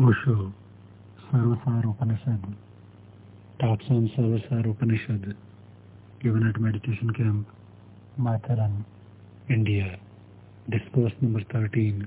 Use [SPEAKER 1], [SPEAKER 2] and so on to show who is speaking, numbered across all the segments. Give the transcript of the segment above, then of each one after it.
[SPEAKER 1] Osho Sarvasar Upanishad talks on Sarvasar Upanishad given at meditation camp Matharan, India. Discourse number 13.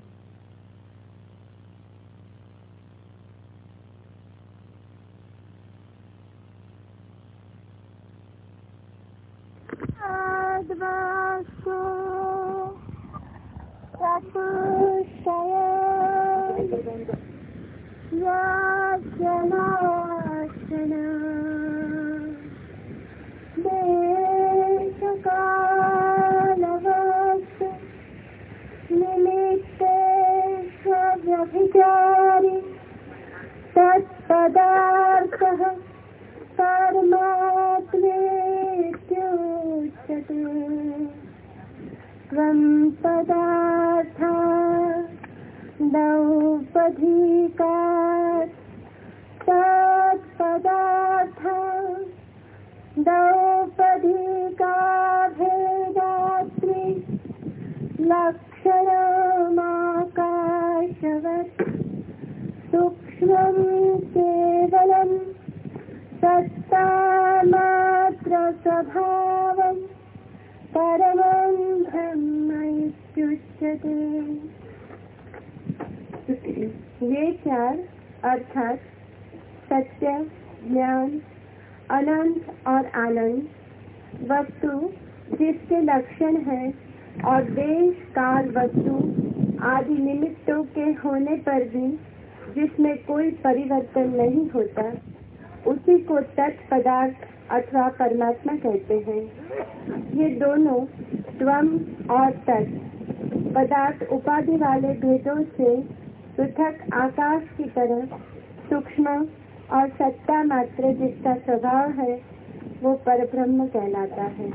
[SPEAKER 2] पदार्थ उपाधि वाले भेदों से पृथक आकाश की तरह सूक्ष्म और सत्ता मात्र जिसका स्वभाव है, वो पर ब्रह्म कहलाता है।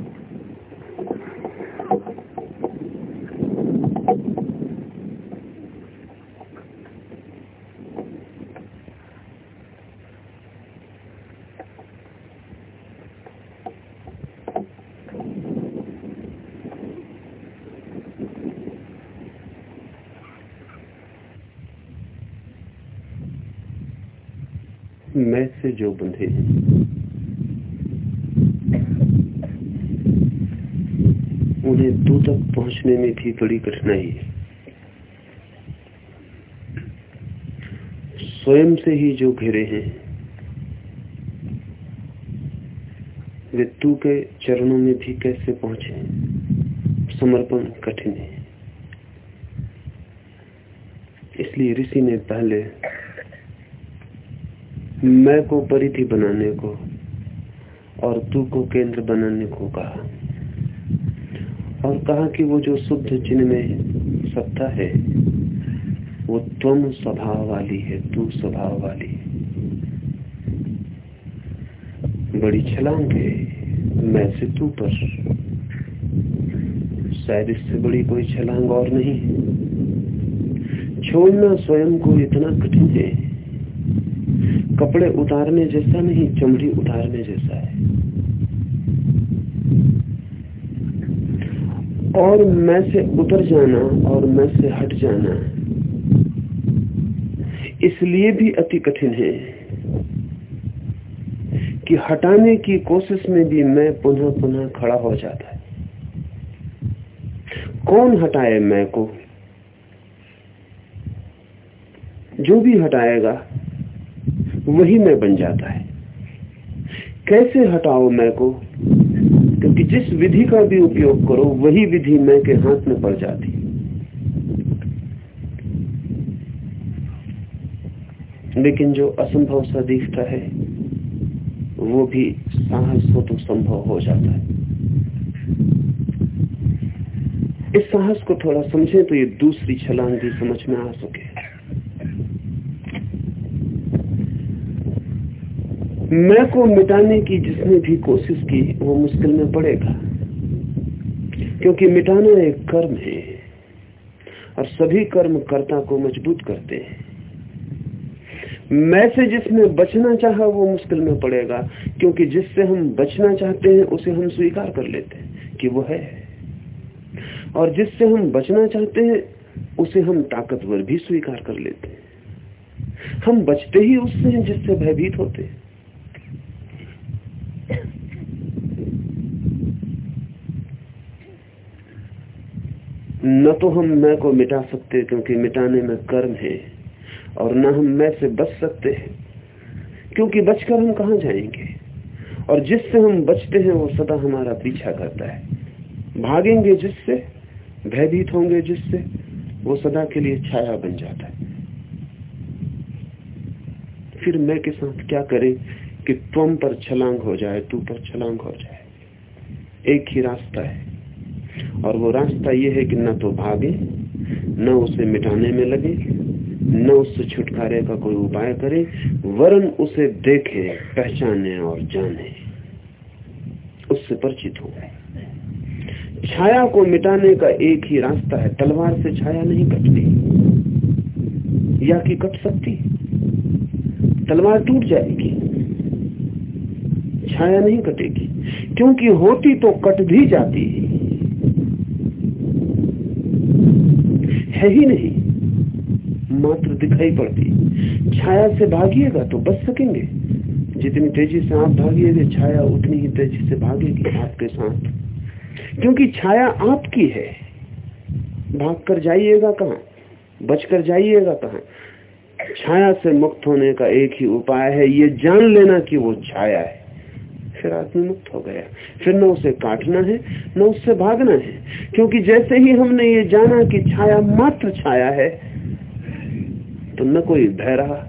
[SPEAKER 3] मैं से जो बंधे हैं। उन्हें तू तक पहुँचने में भी बड़ी कठिनाई है। स्वयं से ही जो घिरे हैं, वे तू के चरणों में भी कैसे पहुँचे समर्पण कठिन है। इसलिए ऋषि ने पहले मैं को परिधि बनाने को और तू को केंद्र बनाने को कहा। और कहा कि वो जो शुद्ध चिन्ह में सत्ता है, वो तुम स्वभाव वाली है, तू स्वभाव वाली बड़ी छलांग है, मैं से तू पर। शायद इससे बड़ी कोई छलांग और नहीं। छोड़ना स्वयं को इतना कठिन है। कपड़े उतारने जैसा नहीं, चमड़ी उतारने जैसा है। और मैं से उतर जाना और मैं से हट जाना, इसलिए भी अति कठिन है कि हटाने की कोशिश में भी मैं पुनः पुनः खड़ा हो जाता है। कौन हटाए मैं को? जो भी हटाएगा वही मैं बन जाता है। कैसे हटाओ मैं को? क्योंकि जिस विधि का भी उपयोग करो, वही विधि मैं के हाथ में पड़ जाती। लेकिन जो असंभव सा दिखता है, वो भी साहस हो तो संभव हो जाता है। इस साहस को थोड़ा समझें तो ये दूसरी छलांग भी समझ में आ सके। मैं को मिटाने की जिसने भी कोशिश की, वो मुश्किल में पड़ेगा। क्योंकि मिटाना एक कर्म है, और सभी कर्म कर्ता को मज़बूत करते हैं। मैं से जिसने बचना चाहा, वो मुश्किल में पड़ेगा, क्योंकि जिससे हम बचना चाहते हैं, उसे हम स्वीकार कर लेते हैं कि वो है। और जिससे हम बचना चाहते हैं, उसे हम ताकतवर भी स्वीकार कर लेते हैं। हम बचते ही उससे हैं जिससे भयभीत होते हैं। न तो हम मैं को मिटा सकते क्योंकि मिटाने में कर्म है, और न हम मैं से बच सकते हैं। क्योंकि बचकर हम कहा जाएँगे? और जिससे हम बचते हैं, वो सदा हमारा पीछा करता है। भागेंगे जिससे, भयभीत होंगे जिससे, वो सदा के लिए छाया बन जाता है। फिर मैं के साथ क्या करें कि तुम पर छलांग हो जाए, तू पर छलांग हो जाए। एक ही रास्ता है। और वो रास्ता ये है कि न तो भागे, न उसे मिटाने में लगे, न उससे छुटकारे का कोई उपाय करे, वरन उसे देखे, पहचाने और जाने। उससे परिचित हो। छाया को मिटाने का एक ही रास्ता है, तलवार से छाया नहीं कटती, या कि कट सकती। तलवार टूट जाएगी, छाया नहीं कटेगी, क्योंकि होती तो कट भी जाती। है ही नहीं। मात्र दिखाई पड़ती। छाया से भागिएगा तो बच सकेंगे। जितनी तेज़ी से आप भागिएगा, छाया उतनी ही तेज़ी से भागेगी आपके साथ। क्योंकि छाया आपकी है। भाग कर जाइएगा कहा? बचकर जाइएगा कहा? छाया से मुक्त होने का एक ही उपाय है। ये जान लेना कि वो छाया है। फिर आदमी मुक्त हो गया। फिर न उसे काटना है, न उससे भागना है, क्योंकि जैसे ही हमने ये जाना कि छाया मात्र छाया है तो न कोई भय रहा,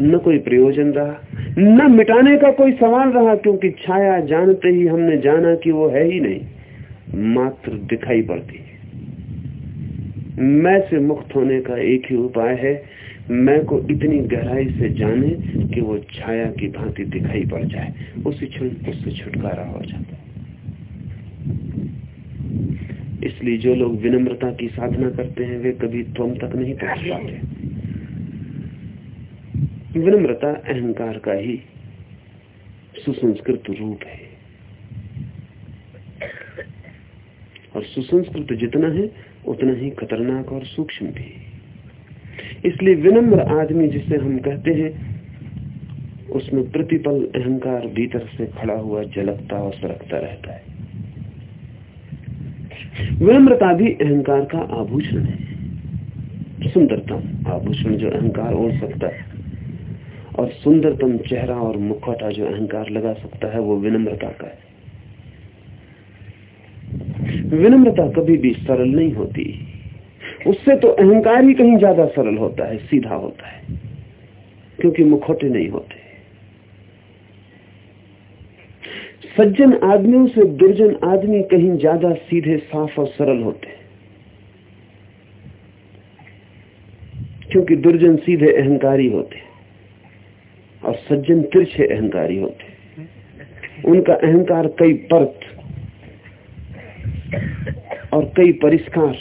[SPEAKER 3] न कोई प्रयोजन रहा, न मिटाने का कोई सवाल रहा, क्योंकि छाया जानते ही हमने जाना कि वो है ही नहीं, मात्र दिखाई पड़ती मैं से मुक्त होने का एक ही उपाय है मैं को इतनी गहराई से जाने कि वो छाया की भांति दिखाई पड़ जाए। उसी क्षण उससे छुटकारा हो जाता है। इसलिए जो लोग विनम्रता की साधना करते हैं, वे कभी त्वम तक नहीं पहुँच पाते। विनम्रता अहंकार का ही सुसंस्कृत रूप है। और सुसंस्कृत जितना है, उतना ही खतरनाक और सूक्ष्म भी इसलिए विनम्र आदमी जिसे हम कहते हैं, उसमें प्रतिपल अहंकार भीतर से खड़ा हुआ जलकता और सरकता रहता है। विनम्रता भी अहंकार का आभूषण है। सुंदरतम आभूषण जो अहंकार ओढ़ सकता है और सुंदरतम चेहरा और मुखौटा जो अहंकार लगा सकता है, वो विनम्रता का है। विनम्रता कभी भी सरल नहीं होती। उससे तो अहंकार ही कहीं ज़्यादा सरल होता है, सीधा होता है, क्योंकि मुखोटे नहीं होते। सज्जन आदमियों से दुर्जन आदमी कहीं ज़्यादा सीधे, साफ़ और सरल होते क्योंकि दुर्जन सीधे अहंकारी होते और सज्जन तिरछे अहंकारी होते उनका अहंकार कई परत और कई परिष्कार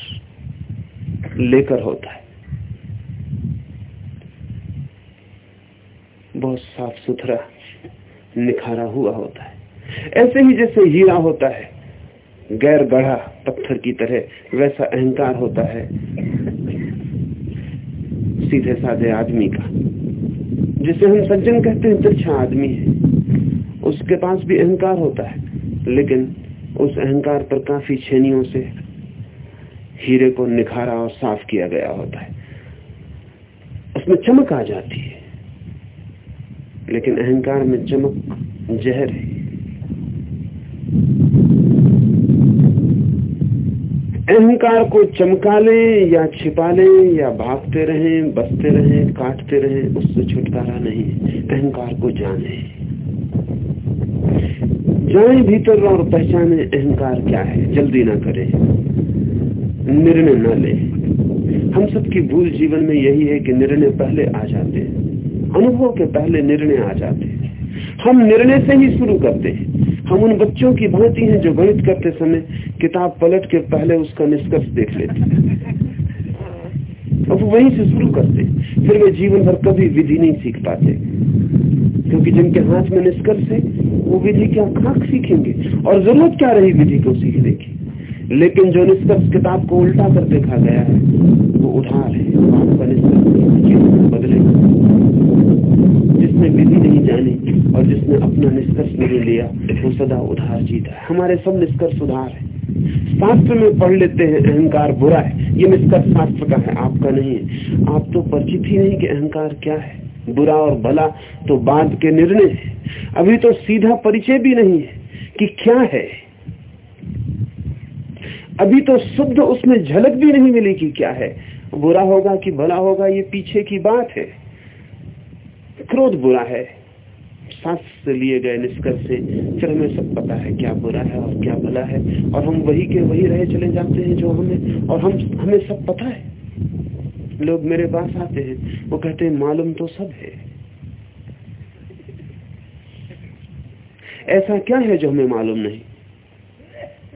[SPEAKER 3] लेकर होता है। बहुत साफ़ सुथरा निखारा हुआ होता है। ऐसे ही जैसे हीरा होता है, गैर गढ़ा पत्थर की तरह, वैसा अहंकार होता है सीधे साधे आदमी का। जिसे हम सज्जन कहते हैं तिरछा आदमी है। उसके पास भी अहंकार होता है, लेकिन उस अहंकार पर काफ़ी छेनियों से हीरे को निखारा और साफ़ किया गया होता है। उसमें चमक आ जाती है। लेकिन अहंकार में चमक जहर है। अहंकार को चमका लें या छिपा लें या भागते रहें, बसते रहें, काटते रहें, उससे छुटकारा नहीं अहंकार को जाने। जाए भीतर और पहचाने अहंकार क्या है। जल्दी ना करें। निर्णय न ले। हम सबकी भूल जीवन में यही है कि निर्णय पहले आ जाते हैं। अनुभव के पहले निर्णय आ जाते हैं। हम निर्णय से ही शुरू करते हैं। हम उन बच्चों की भांति हैं जो गणित करते समय किताब पलट के पहले उसका निष्कर्ष देख लेते हैं। अब वहीं से शुरू करते फिर वे जीवन भर कभी विधि नहीं सीख पाते। क्योंकि जिनके हाथ में निष्कर्ष है, वो विधि क्या खाक सीखेंगे और ज़रूरत क्या रही विधि को सीखने की? लेकिन जो निष्कर्ष किताब को उल्टा कर देखा गया है, वो उधार है। आपका निष्कर्ष बदलेगा जिसने विधि नहीं जानी और जिसने अपना निष्कर्ष नहीं लिया, वो सदा उधार जीता है। हमारे सब निष्कर्ष उधार है। शास्त्र में पढ़ लेते हैं, अहंकार बुरा है। ये निष्कर्ष शास्त्र का है, आपका नहीं है। आप तो परिचित ही नहीं कि अहंकार क्या है। बुरा और भला तो बाद के निर्णय है। अभी तो सीधा परिचय भी नहीं है कि क्या है। अभी तो शुद्ध उसमें झलक भी नहीं मिली कि क्या है। बुरा होगा कि भला होगा, ये पीछे की बात है। क्रोध बुरा है। शास्त्र से लिए गए निष्कर्ष से, फिर हमें सब पता है क्या बुरा है और क्या भला है। और हम वही के वही रहे चले जाते हैं जो हमें, और हम, हमें सब पता है। लोग मेरे पास आते हैं, वो कहते हैं, मालूम तो सब है। ऐसा क्या है जो हमें मालूम नहीं?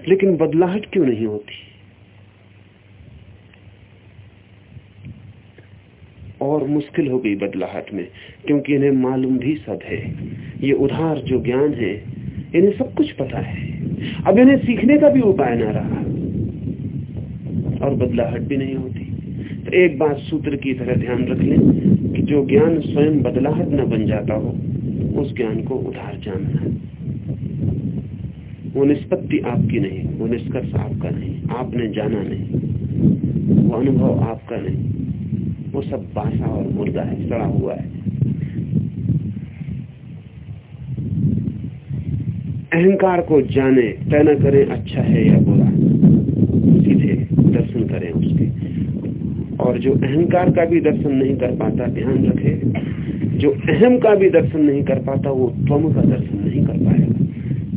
[SPEAKER 3] लेकिन बदलाहट क्यों नहीं होती? और मुश्किल हो गई बदलाहट में, क्योंकि इन्हें मालूम भी सब है। ये उधार जो ज्ञान है, इन्हें सब कुछ पता है। अब इन्हें सीखने का भी उपाय ना रहा। और बदलाहट भी नहीं होती। तो एक बात सूत्र की तरह ध्यान रख लें कि जो ज्ञान स्वयं बदलाहट न बन जाता हो, उस ज्ञान को उधार जानना। वो निष्पत्ति आपकी नहीं, वो निष्कर्ष आपका नहीं, आपने जाना नहीं, वो अनुभव आपका नहीं। वो सब बासा और मुर्दा है, सड़ा हुआ है। अहंकार को जाने तय न करें अच्छा है या बुरा। सीधे दर्शन करें उसके। और जो अहंकार का भी दर्शन नहीं कर पाता, ध्यान रखे, जो अहम का भी दर्शन नहीं कर पाता, वो त्वम का दर्शन नहीं कर पाएगा,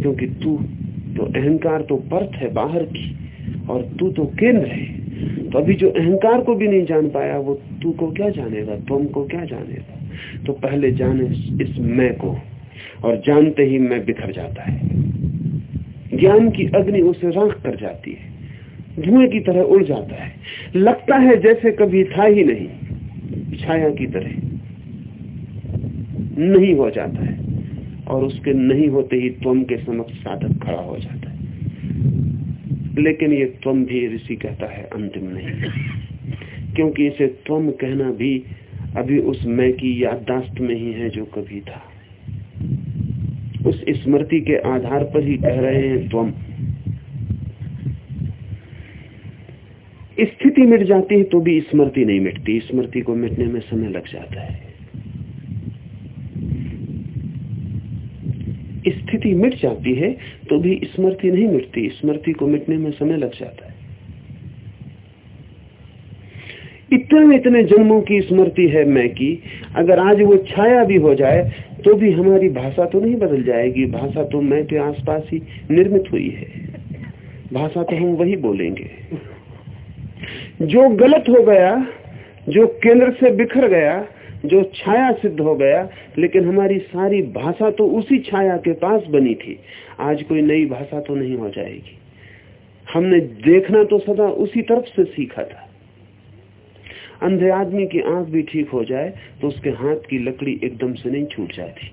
[SPEAKER 3] क्योंकि तू तो अहंकार तो परत है बाहर की, और तू तो केंद्र है। तो अभी जो अहंकार को भी नहीं जान पाया, वो तू को क्या जानेगा, तुम को क्या जानेगा? तो पहले जाने इस मैं को, और जानते ही मैं बिखर जाता है। ज्ञान की अग्नि उसे राख कर जाती है, धुएँ की तरह उड़ जाता है। लगता है जैसे कभी था ही नहीं, छाया की तरह नहीं हो जाता है। और उसके नहीं होते ही तुम के समक्ष साधक खड़ा हो जाता है। लेकिन ये तुम भी ऋषि कहता है, अंतिम नहीं। क्योंकि इसे तुम कहना भी अभी उस मैं की याददाश्त में ही है जो कभी था। उस स्मृति के आधार पर ही कह रहे हैं तुम स्थिति मिट जाती है तो भी स्मृति नहीं मिटती। स्मृति को मिटने में समय लग जाता है। स्थिति मिट जाती है तो भी स्मृति नहीं मिटती। स्मृति को मिटने में समय लग जाता है। इतने इतने जन्मों की स्मृति है मैं की, अगर आज वो छाया भी हो जाए तो भी हमारी भाषा तो नहीं बदल जाएगी। भाषा तो मैं के आसपास ही निर्मित हुई है। भाषा तो हम वही बोलेंगे। जो गलत हो गया, जो केंद्र से बिखर गया जो छाया सिद्ध हो गया, लेकिन हमारी सारी भाषा तो उसी छाया के पास बनी थी। आज कोई नई भाषा तो नहीं हो जाएगी। हमने देखना तो सदा उसी तरफ़ से सीखा था। अंधे आदमी की आँख भी ठीक हो जाए तो उसके हाथ की लकड़ी एकदम से नहीं छूट जाती।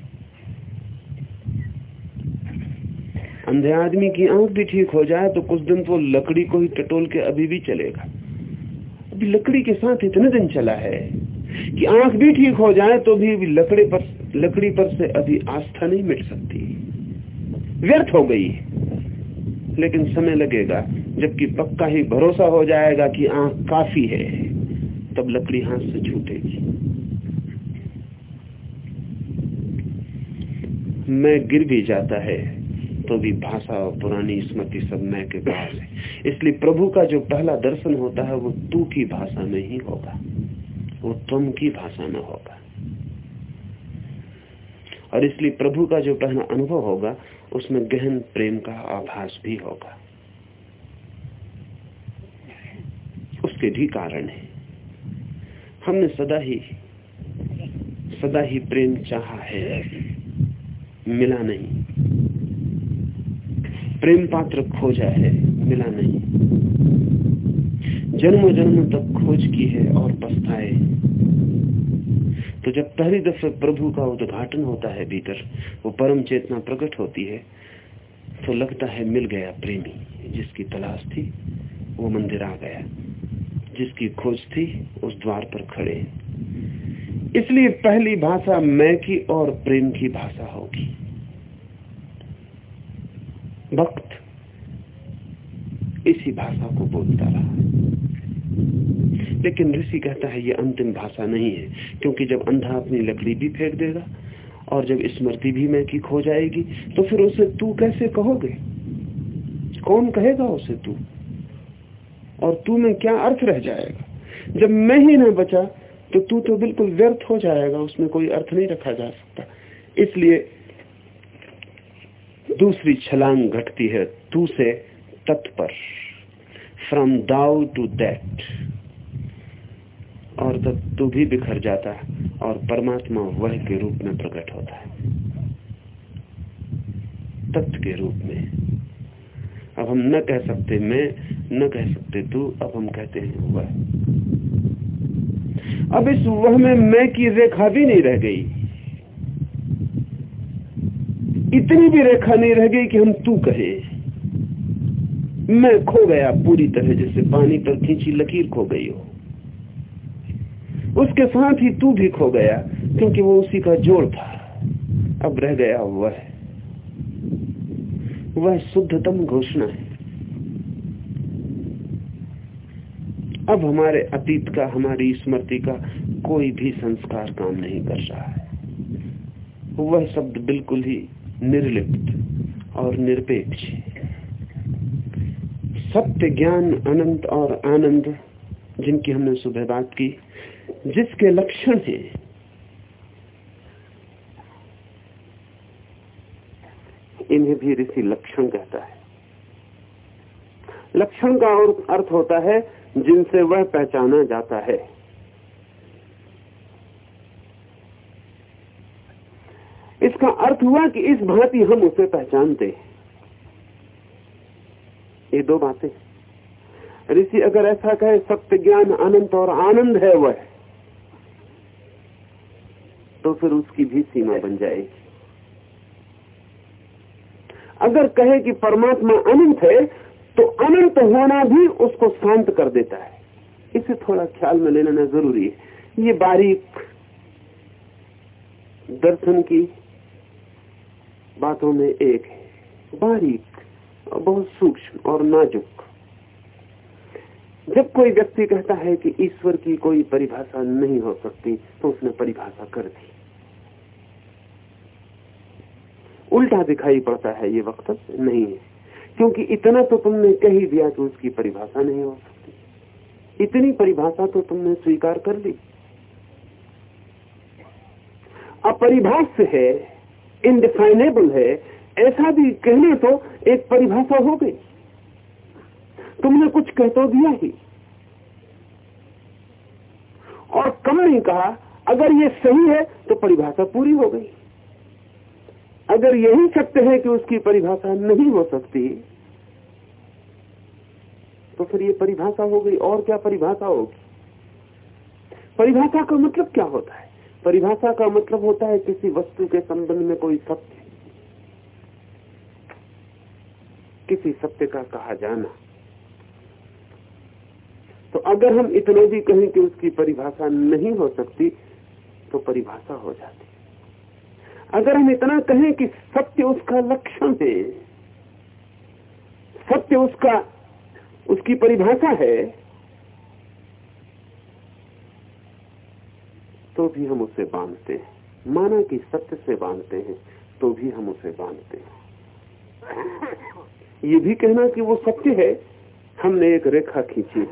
[SPEAKER 3] अंधे आदमी की आँख भी ठीक हो जाए तो कुछ दिन तो लकड़ी को ही टटोल के अभी भी चलेगा। अभी लकड़ी के साथ इतने दिन चला है। कि आँख भी ठीक हो जाए तो भी लकड़ी पर लकड़ी पर से अभी आस्था नहीं मिट सकती। व्यर्थ हो गई लेकिन समय लगेगा, जबकि पक्का ही भरोसा हो जाएगा कि आँख काफ़ी है, तब लकड़ी हाथ से छूटेगी। मैं गिर भी जाता है तो भी भाषा और पुरानी स्मृति सब मैं के पास है। इसलिए प्रभु का जो पहला दर्शन होता है, वो तू की भाषा में ही होगा। वो तुम की भाषा में होगा। और इसलिए प्रभु का जो पहला अनुभव होगा, उसमें गहन प्रेम का आभास भी होगा। उसके भी कारण है। हमने सदा ही सदा ही प्रेम चाहा है। मिला नहीं। प्रेम पात्र खोजा है, मिला नहीं। जन्म जन्म तक खोज की है और पछताए। तो जब पहली दफे प्रभु का उद्घाटन होता है भीतर, वो परम चेतना प्रकट होती है तो लगता है मिल गया प्रेमी, जिसकी तलाश थी, वो मंदिर आ गया। जिसकी खोज थी, उस द्वार पर खड़े। इसलिए पहली भाषा मैं की और प्रेम की भाषा होगी। भक्त इसी भाषा को बोलता रहा। लेकिन ऋषि कहता है, ये अंतिम भाषा नहीं है, क्योंकि जब अंधा अपनी लकड़ी भी फेंक देगा और जब स्मृति भी मैं की खो जाएगी तो फिर उसे तू कैसे कहोगे? कौन कहेगा उसे तू? और तू में क्या अर्थ रह जाएगा? जब मैं ही ना बचा तो तू तो बिल्कुल व्यर्थ हो जाएगा, उसमें कोई अर्थ नहीं रखा जा सकता। इसलिए दूसरी छलांग घटती है, तू से तत्पर। फ्रॉम दाउ टू दैट और तब तू भी बिखर जाता है और परमात्मा वह के रूप में प्रकट होता है। तत्व के रूप में। अब हम न कह सकते मैं, न कह सकते तू, अब हम कहते हैं वह। अब इस वह में मैं की रेखा भी नहीं रह गई। इतनी भी रेखा नहीं रह गई कि हम तू कहे। मैं खो गया, पूरी तरह जैसे पानी पर खींची लकीर खो गई हो। उसके साथ ही तू भी खो गया, क्योंकि वो उसी का जोड़ था। अब रह गया वह। वह शुद्धतम घोषणा है। अब हमारे अतीत का, हमारी स्मृति का कोई भी संस्कार काम नहीं कर रहा है। वह शब्द बिल्कुल ही निर्लिप्त और निरपेक्ष सत्य ज्ञान, अनंत और आनंद, जिनकी हमने सुबह बात की, जिसके लक्षण हैं। इन्हें भी ऋषि लक्षण कहता है। लक्षण का अर्थ होता है, जिनसे वह पहचाना जाता है। इसका अर्थ हुआ कि इस भांति हम उसे पहचानते हैं। ये दो बातें ऋषि अगर ऐसा कहे, सत्य ज्ञान अनंत और आनंद है वह तो फिर उसकी भी सीमा बन जाएगी। अगर कहे कि परमात्मा अनंत है तो अनंत होना भी उसको शांत कर देता है। इसे थोड़ा ख्याल में ले लेना ज़रूरी है। ये बारीक दर्शन की बातों में एक है। बारीक बहुत सूक्ष्म और नाजुक। जब कोई व्यक्ति कहता है कि ईश्वर की कोई परिभाषा नहीं हो सकती तो उसने परिभाषा कर दी। उल्टा दिखाई पड़ता है, ये वक्त नहीं है। क्योंकि इतना तो तुमने कह ही दिया कि उसकी परिभाषा नहीं हो सकती। इतनी परिभाषा तो तुमने स्वीकार कर ली। अपरिभाष्य है इनडिफाइनेबल है ऐसा भी कहने तो एक परिभाषा हो गई। तुमने कुछ कह तो दिया ही। और कम नहीं कहा, अगर ये सही है तो परिभाषा पूरी हो गई। अगर यही सत्य है कि उसकी परिभाषा नहीं हो सकती तो फिर ये परिभाषा हो गई, और क्या परिभाषा होगी? परिभाषा का मतलब क्या होता है? परिभाषा का मतलब होता है किसी वस्तु के संबंध में कोई सत्य। किसी सत्य का कहा जाना। तो अगर हम इतने भी कहें कि उसकी परिभाषा नहीं हो सकती तो परिभाषा हो जाती। अगर हम इतना कहें कि सत्य उसका लक्षण है, सत्य उसका, उसकी परिभाषा है तो भी हम उसे बांधते हैं। माना कि सत्य से बांधते हैं तो भी हम उसे बांधते हैं। ये भी कहना कि वो सत्य है। हमने एक रेखा खींची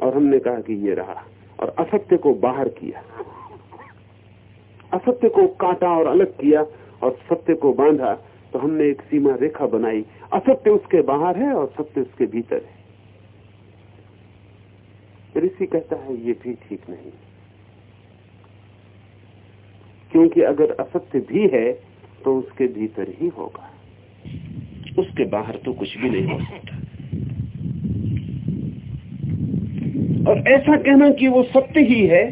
[SPEAKER 3] और हमने कहा कि ये रहा और असत्य को बाहर किया। असत्य को काटा और अलग किया और सत्य को बांधा तो हमने एक सीमा रेखा बनाई। असत्य उसके बाहर है और सत्य उसके भीतर है। ऋषि कहता है, ये भी ठीक नहीं। क्योंकि अगर असत्य भी है तो उसके भीतर ही होगा। उसके बाहर तो कुछ भी नहीं हो सकता। और ऐसा कहना कि वो सत्य ही है,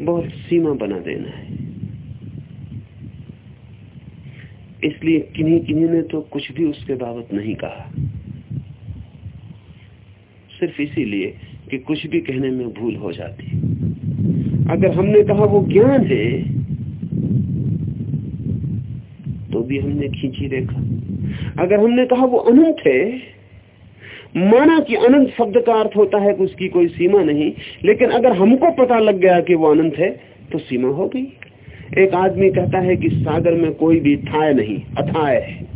[SPEAKER 3] बहुत सीमा बना देना है। इसलिए किन्हीं किन्हीं ने तो कुछ भी उसके बाबत नहीं कहा। सिर्फ़ इसीलिए कि कुछ भी कहने में भूल हो जाती। अगर हमने कहा वो ज्ञान है तो भी हमने खींची रेखा अगर हमने कहा वो अनंत है, माना कि अनंत शब्द का अर्थ होता है कि उसकी कोई सीमा नहीं, लेकिन अगर हमको पता लग गया कि वो अनंत है तो सीमा हो गई। एक आदमी कहता है कि सागर में कोई भी थाय नहीं, अथाय है।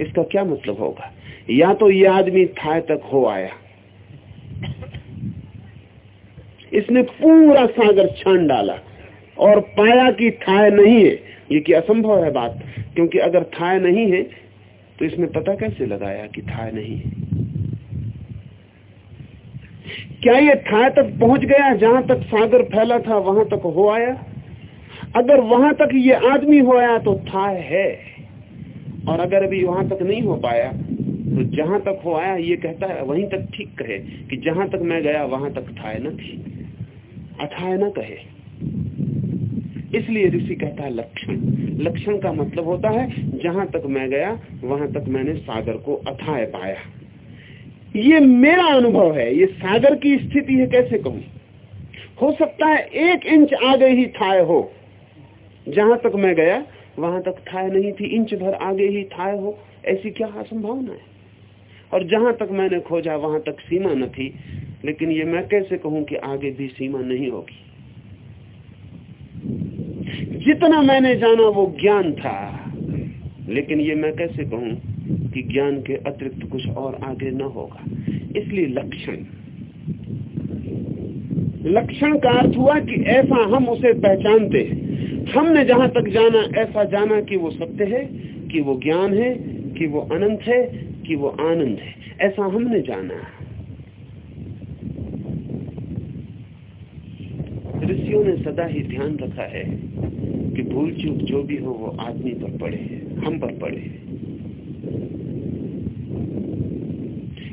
[SPEAKER 3] इसका क्या मतलब होगा? या तो ये आदमी थाय तक हो आया। इसने पूरा सागर छान डाला और पाया कि थाय नहीं है। ये कि असंभव है बात, क्योंकि अगर थाय नहीं है तो इसने पता कैसे लगाया कि थाय नहीं है? क्या ये थाय तक पहुँच गया, जहाँ तक सागर फैला था, वहाँ तक हो आया? अगर वहाँ तक ये आदमी हो आया तो थाय है। और अगर अभी वहाँ तक नहीं हो पाया तो जहाँ तक हो आया, ये कहता है, वहीं तक ठीक कहे कि जहाँ तक मैं गया, वहाँ तक थाय न थी। अथाय न कहे। इसलिए ऋषि कहता है, लक्षण। लक्षण का मतलब होता है, जहाँ तक मैं गया, वहाँ तक मैंने सागर को अथाय पाया। ये मेरा अनुभव है, ये सागर की स्थिति है, कैसे कहूँ? हो सकता है एक इंच आगे ही थाय हो। जहाँ तक मैं गया, वहाँ तक थाय नहीं थी, इंच भर आगे ही थाय हो। ऐसी क्या असंभावना है? और जहाँ तक मैंने खोजा, वहाँ तक सीमा न थी। लेकिन ये मैं कैसे कहूँ कि आगे भी सीमा नहीं होगी? जितना मैंने जाना वो ज्ञान था। लेकिन ये मैं कैसे कहूँ कि ज्ञान के अतिरिक्त कुछ और आगे न होगा। इसलिए लक्षण। लक्षण का अर्थ हुआ कि ऐसा हम उसे पहचानते हैं। हमने जहाँ तक जाना, ऐसा जाना कि वो सत्य है, कि वो ज्ञान है, कि वो अनंत है, कि वो आनंद है। ऐसा हमने जाना। ऋषियों ने सदा ही ध्यान रखा है। कि भूल चूक जो भी हो, वो आदमी पर पड़े हम पर पड़े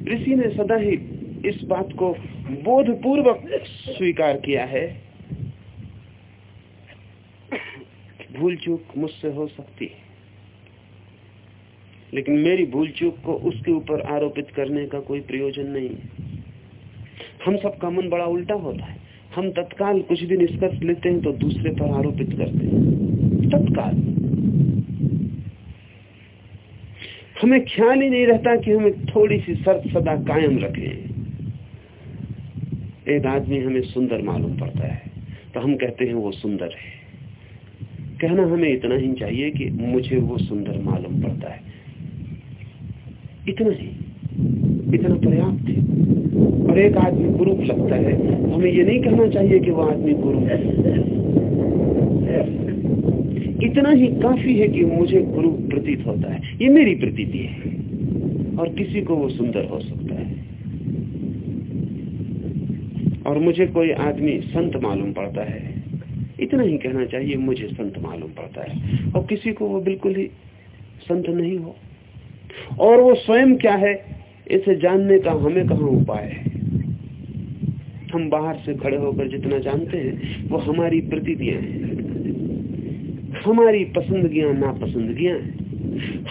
[SPEAKER 3] ऋषि ने सदा ही इस बात को बोधपूर्वक स्वीकार किया है भूल चूक मुझसे हो सकती है। लेकिन मेरी भूल चूक को उसके ऊपर आरोपित करने का कोई प्रयोजन नहीं हम सबका मन बड़ा उल्टा होता है। हम तत्काल कुछ भी निष्कर्ष लेते हैं तो दूसरे पर आरोपित करते हैं। तत्काल हमें ख्याल ही नहीं रहता कि हमें थोड़ी सी शर्त सदा कायम रखें। एक आदमी हमें सुंदर मालूम पड़ता है तो हम कहते हैं, वो सुंदर है। कहना हमें इतना ही चाहिए कि मुझे वो सुंदर मालूम पड़ता है। इतना ही। इतना पर्याप्त है। और एक आदमी कुरूप लगता है। हमें ये नहीं कहना चाहिए कि वो आदमी गुरु है। इतना ही काफ़ी है कि मुझे गुरु प्रतीत होता है। ये मेरी प्रतीति है। और किसी को वो सुंदर हो सकता है। और मुझे कोई आदमी संत मालूम पड़ता है। इतना ही कहना चाहिए, मुझे संत मालूम पड़ता है। और किसी को वो बिल्कुल ही संत नहीं हो। और वो स्वयं क्या है, इसे जानने का हमें कहा उपाय है? हम बाहर से खड़े होकर जितना जानते हैं, वो हमारी प्रतीतियाँ हैं। हमारी पसंदगियाँ, नापसंदगियाँ हैं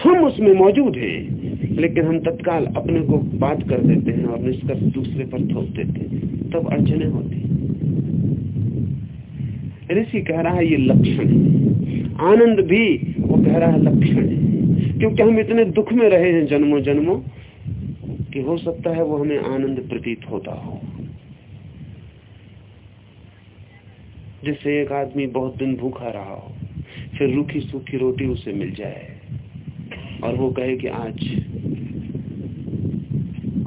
[SPEAKER 3] हम उसमें मौजूद हैं, लेकिन हम तत्काल अपने को बात कर देते हैं और निष्कर्ष दूसरे पर थोप देते हैं, तब अड़चने होती ऋषि कह रहा है, ये लक्षण है। आनंद भी, वो कह रहा है, लक्षण है। क्योंकि हम इतने दुख में रहे हैं जन्मों जन्मों कि हो सकता है वो हमें आनंद प्रतीत होता हो। जिससे एक आदमी बहुत दिन भूखा रहा हो। फिर रूखी सूखी रोटी उसे मिल जाए। और वो कहे कि आज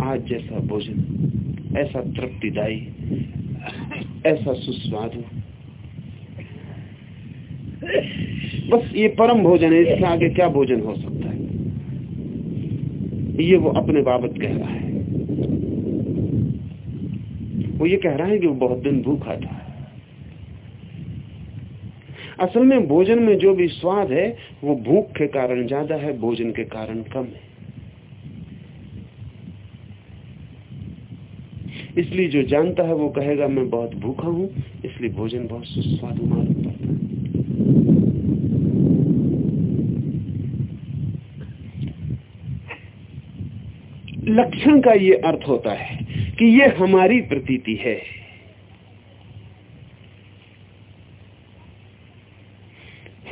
[SPEAKER 3] आज जैसा भोजन, ऐसा तृप्तिदायी ऐसा सुस्वादु। बस ये परम भोजन है, इसके आगे क्या भोजन हो सकता है? ये वो अपने बाबत कह रहा है। वो ये कह रहा है कि वो बहुत दिन भूखा था। असल में भोजन में जो भी स्वाद है, वो भूख के कारण ज़्यादा है, भोजन के कारण कम है। इसलिए जो जानता है, वो कहेगा, मैं बहुत भूखा हूँ, इसलिए भोजन बहुत सुस्वादु मालूम पड़ता है। लक्षण का ये अर्थ होता है कि ये हमारी प्रतीति है।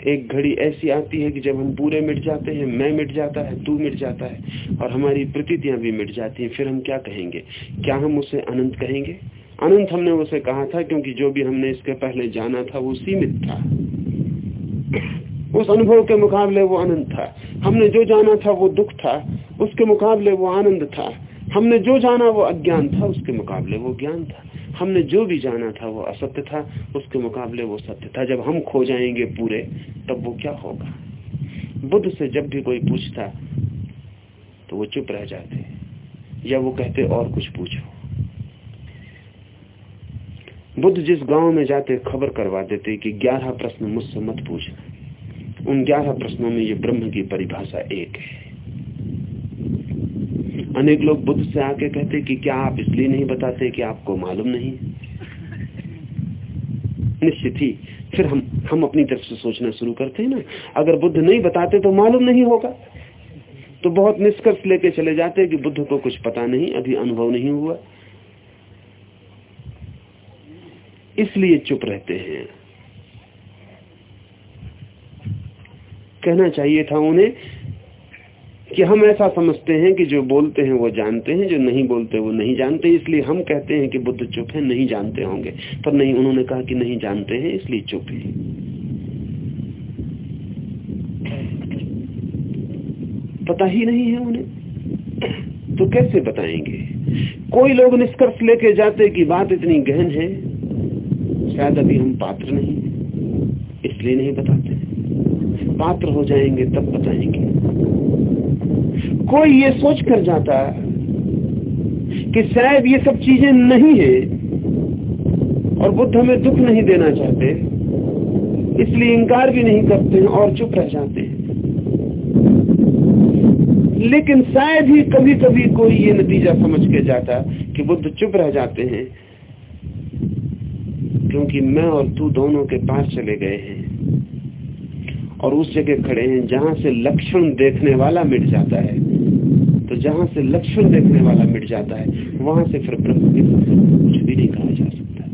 [SPEAKER 3] एक घड़ी ऐसी आती है कि जब हम पूरे मिट जाते हैं, मैं मिट जाता है, तू मिट जाता है, और हमारी प्रतीतियाँ भी मिट जाती हैं, फिर हम क्या कहेंगे? क्या हम उसे अनंत कहेंगे? अनंत हमने उसे कहा था क्योंकि जो भी हमने इसके पहले जाना था, वो सीमित था। उस अनुभव के मुकाबले वो अनंत था। हमने जो जाना था, वो दुख था। उसके मुकाबले वो आनंद था। हमने जो जाना, वो अज्ञान था। उसके मुकाबले वो ज्ञान था। हमने जो भी जाना था, वो असत्य था। उसके मुकाबले वो सत्य था। जब हम खो जाएँगे पूरे, तब वो क्या होगा? बुद्ध से जब भी कोई पूछता तो वो चुप रह जाते। या वो कहते, और कुछ पूछो। बुद्ध जिस गाँव में जाते, खबर करवा देते कि ग्यारह प्रश्न मुझसे मत पूछना। उन ग्यारह प्रश्नों में ये ब्रह्म की परिभाषा एक है। अनेक लोग बुद्ध से आके कहते कि क्या आप इसलिए नहीं बताते कि आपको मालूम नहीं? निश्चित ही। फिर हम हम अपनी तरफ़ से सोचना शुरू करते हैं ना। अगर बुद्ध नहीं बताते तो मालूम नहीं होगा। तो बहुत निष्कर्ष लेके चले जाते कि बुद्ध को कुछ पता नहीं, अभी अनुभव नहीं हुआ। इसलिए चुप रहते हैं। कहना चाहिए था उन्हें कि हम ऐसा समझते हैं कि जो बोलते हैं वो जानते हैं, जो नहीं बोलते वो नहीं जानते इसलिए हम कहते हैं कि बुद्ध चुप है, नहीं जानते होंगे। पर नहीं, उन्होंने कहा कि नहीं जानते हैं, इसलिए चुप है। पता ही नहीं है उन्हें। तो कैसे बताएँगे? कोई लोग निष्कर्ष लेके जाते कि बात इतनी गहन है, शायद अभी हम पात्र नहीं इसलिए नहीं बताते। पात्र हो जाएँगे, तब बताएँगे। कोई ये सोच कर जाता कि शायद ये सब चीज़ें नहीं है और बुद्ध हमें दुख नहीं देना चाहते, इसलिए इंकार भी नहीं करते हैं और चुप रह जाते हैं। लेकिन शायद ही कभी कभी कोई ये नतीजा समझ के जाता कि बुद्ध चुप रह जाते हैं, क्योंकि मैं और तू दोनों के पास चले गए हैं और उस जगह खड़े हैं जहाँ से लक्षण देखने वाला मिट जाता है। तो जहाँ से लक्षण देखने वाला मिट जाता है, वहाँ से फिर ब्रह्म के कुछ भी नहीं कहा जा सकता।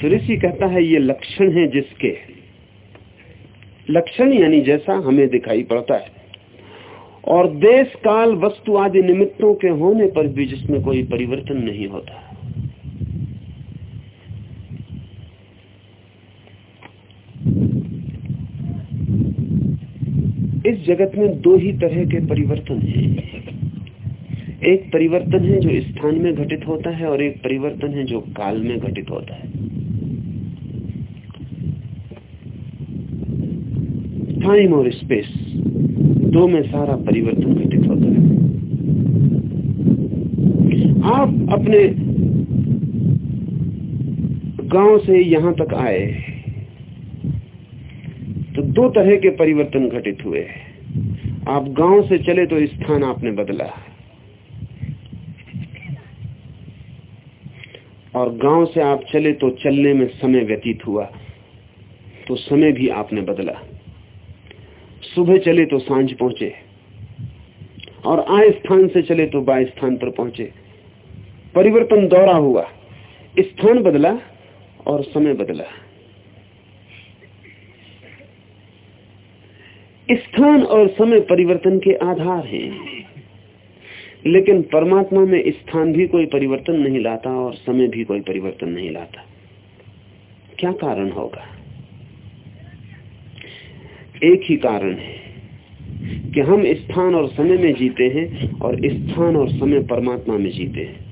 [SPEAKER 3] तो ऋषि कहता है, ये लक्षण है जिसके। लक्षण यानी जैसा हमें दिखाई पड़ता है। और देश, काल, वस्तु आदि निमित्तों के होने पर भी जिसमें कोई परिवर्तन नहीं होता। इस जगत में दो ही तरह के परिवर्तन हैं। एक परिवर्तन है जो स्थान में घटित होता है और एक परिवर्तन है जो काल में घटित होता है। टाइम और स्पेस दो में सारा परिवर्तन घटित होता है। आप अपने गाँव से यहाँ तक आए तो दो तरह के परिवर्तन घटित हुए आप गाँव से चले तो स्थान आपने बदला और गाँव से आप चले तो चलने में समय व्यतीत हुआ तो समय भी आपने बदला। सुबह चले तो साँझ पहुँचे, और आए स्थान से चले तो बाय स्थान पर पहुँचे। परिवर्तन दौरा हुआ, स्थान बदला और समय बदला। स्थान और समय परिवर्तन के आधार हैं। लेकिन परमात्मा में स्थान भी कोई परिवर्तन नहीं लाता और समय भी कोई परिवर्तन नहीं लाता। क्या कारण होगा? एक ही कारण है कि हम स्थान और समय में जीते हैं और स्थान और समय परमात्मा में जीते हैं।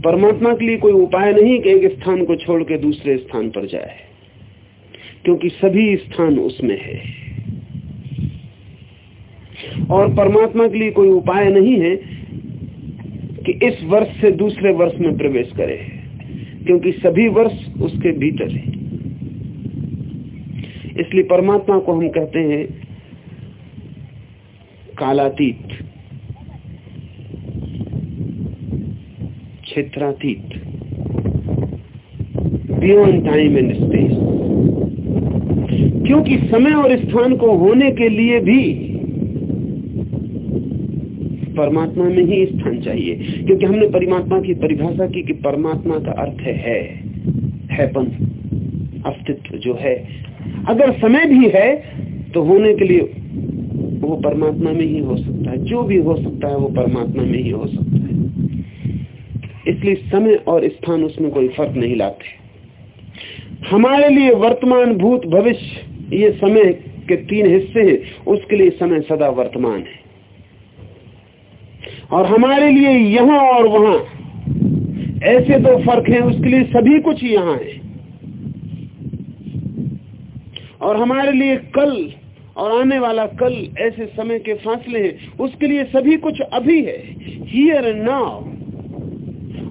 [SPEAKER 3] परमात्मा के लिए कोई उपाय नहीं कि एक स्थान को छोड़ के दूसरे स्थान पर जाए। क्योंकि सभी स्थान उसमें है। और परमात्मा के लिए कोई उपाय नहीं है कि इस वर्ष से दूसरे वर्ष में प्रवेश करे, क्योंकि सभी वर्ष उसके भीतर है। इसलिए परमात्मा को हम कहते हैं कालातीत, क्षेत्रातीत। बियॉन्ड टाइम एंड स्पेस क्योंकि समय और स्थान को होने के लिए भी परमात्मा में ही स्थान चाहिए। क्योंकि हमने परमात्मा की परिभाषा की कि परमात्मा का अर्थ है हैपन अस्तित्व जो है। अगर समय भी है तो होने के लिए वो परमात्मा में ही हो सकता है। जो भी हो सकता है, वो परमात्मा में ही हो सकता है। इसलिए समय और स्थान उसमें कोई फ़र्क नहीं लाते। हमारे लिए वर्तमान भूत भविष्य ये समय के तीन हिस्से हैं, उसके लिए समय सदा वर्तमान है। और हमारे लिए यहाँ और वहाँ, ऐसे दो फ़र्क हैं, उसके लिए सभी कुछ यहाँ है। और हमारे लिए कल और आने वाला कल ऐसे समय के फासले हैं, उसके लिए सभी कुछ अभी है हियर एंड नाउ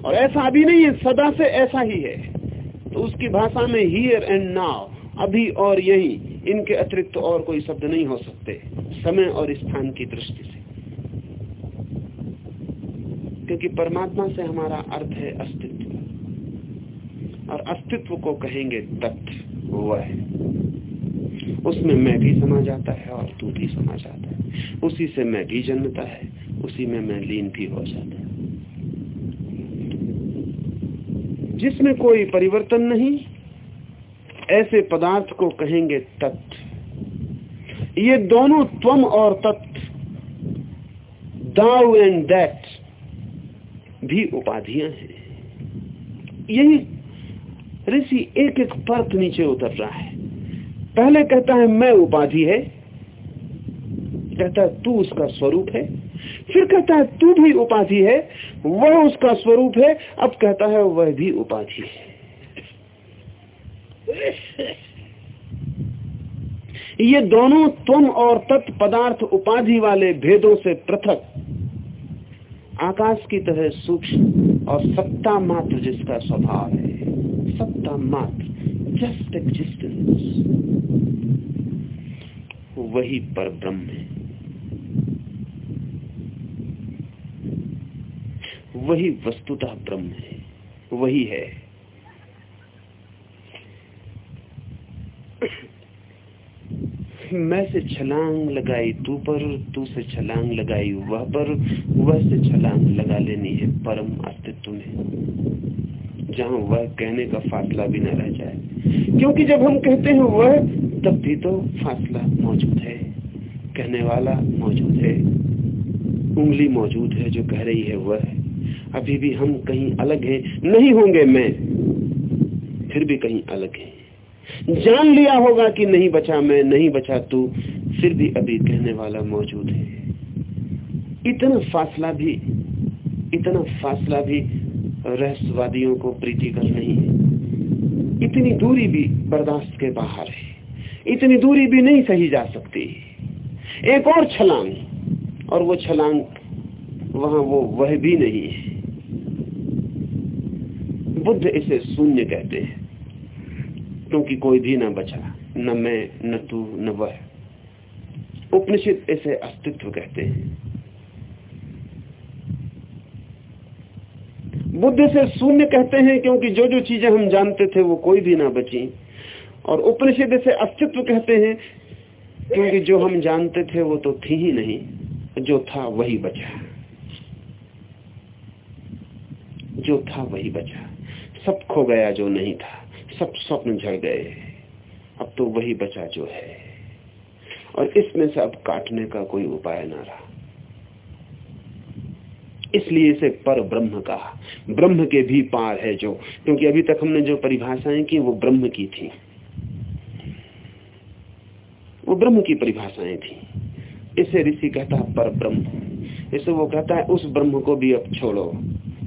[SPEAKER 3] और ऐसा अभी नहीं है, सदा से ऐसा ही है। तो उसकी भाषा में हियर एंड नाउ अभी और यही। इनके अतिरिक्त तो और कोई शब्द नहीं हो सकते, समय और स्थान की दृष्टि से। क्योंकि परमात्मा से हमारा अर्थ है अस्तित्व। और अस्तित्व को कहेंगे तत्व, वह। उसमें मैं भी समा जाता है और तू भी समा जाता है। उसी से मैं भी जन्मता है, उसी में मैं लीन भी हो जाता है। जिसमें कोई परिवर्तन नहीं ऐसे पदार्थ को कहेंगे तत्व ये दोनों त्वम और तत्व दाउ एंड दैट भी उपाधियाँ हैं। यही ऋषि एक एक परत नीचे उतर रहा है। पहले कहता है, मैं उपाधि है। कहता है, तू उसका स्वरूप है। फिर कहता है, तू भी उपाधि है। वह उसका स्वरूप है। अब कहता है, वह भी उपाधि है। ये दोनों तुम और तत् पदार्थ उपाधि वाले भेदों से पृथक। आकाश की तरह सूक्ष्म और सत्ता मात्र जिसका स्वभाव है। सत्ता मात्र जस्ट एग्जिस्टेंस वही पर ब्रह्म है। वही वस्तुतः ब्रह्म है। वही है। मैं से छलांग लगाई, तू पर, तू से छलांग लगाई, वह पर, वह से छलांग लगा लेनी है परम अस्तित्व में। जहाँ वह कहने का फासला भी न रह जाए। क्योंकि जब हम कहते हैं वह, तब भी तो फासला मौजूद है। कहने वाला मौजूद है। उंगली मौजूद है जो कह रही है वह। अभी भी हम कहीं अलग हैं। नहीं होंगे मैं, फिर भी कहीं अलग है। जान लिया होगा कि नहीं बचा मैं, नहीं बचा तू, फिर भी अभी कहने वाला मौजूद है। इतना फासला भी, इतना फासला भी रहस्यवादियों को प्रीतिकर नहीं है। इतनी दूरी भी बर्दाश्त के बाहर है। इतनी दूरी भी नहीं सही जा सकती। एक और छलांग, और वो छलांग वहाँ वो, वह भी नहीं है। बुद्ध इसे शून्य कहते हैं। क्योंकि कोई भी ना बचा, न मैं, न तू, न वह। उपनिषद इसे अस्तित्व कहते हैं। बुद्ध से शून्य कहते हैं क्योंकि जो जो चीज़ें हम जानते थे वो कोई भी ना बची। और उपनिषद से अस्तित्व कहते हैं क्योंकि जो हम जानते थे वो तो थी ही नहीं, जो था वही बचा। जो था वही बचा। सब खो गया जो नहीं था। सब स्वप्न झड़ गए। अब तो वही बचा जो है। और इसमें से अब काटने का कोई उपाय ना रहा। इसलिए इसे पर ब्रह्म कहा। ब्रह्म के भी पार है जो, क्योंकि अभी तक हमने जो परिभाषाएँ की, वो ब्रह्म की थी। वो ब्रह्म की परिभाषाएँ थी। इसे ऋषि कहता है पर ब्रह्म। इसे वो कहता है, उस ब्रह्म को भी अब छोड़ो।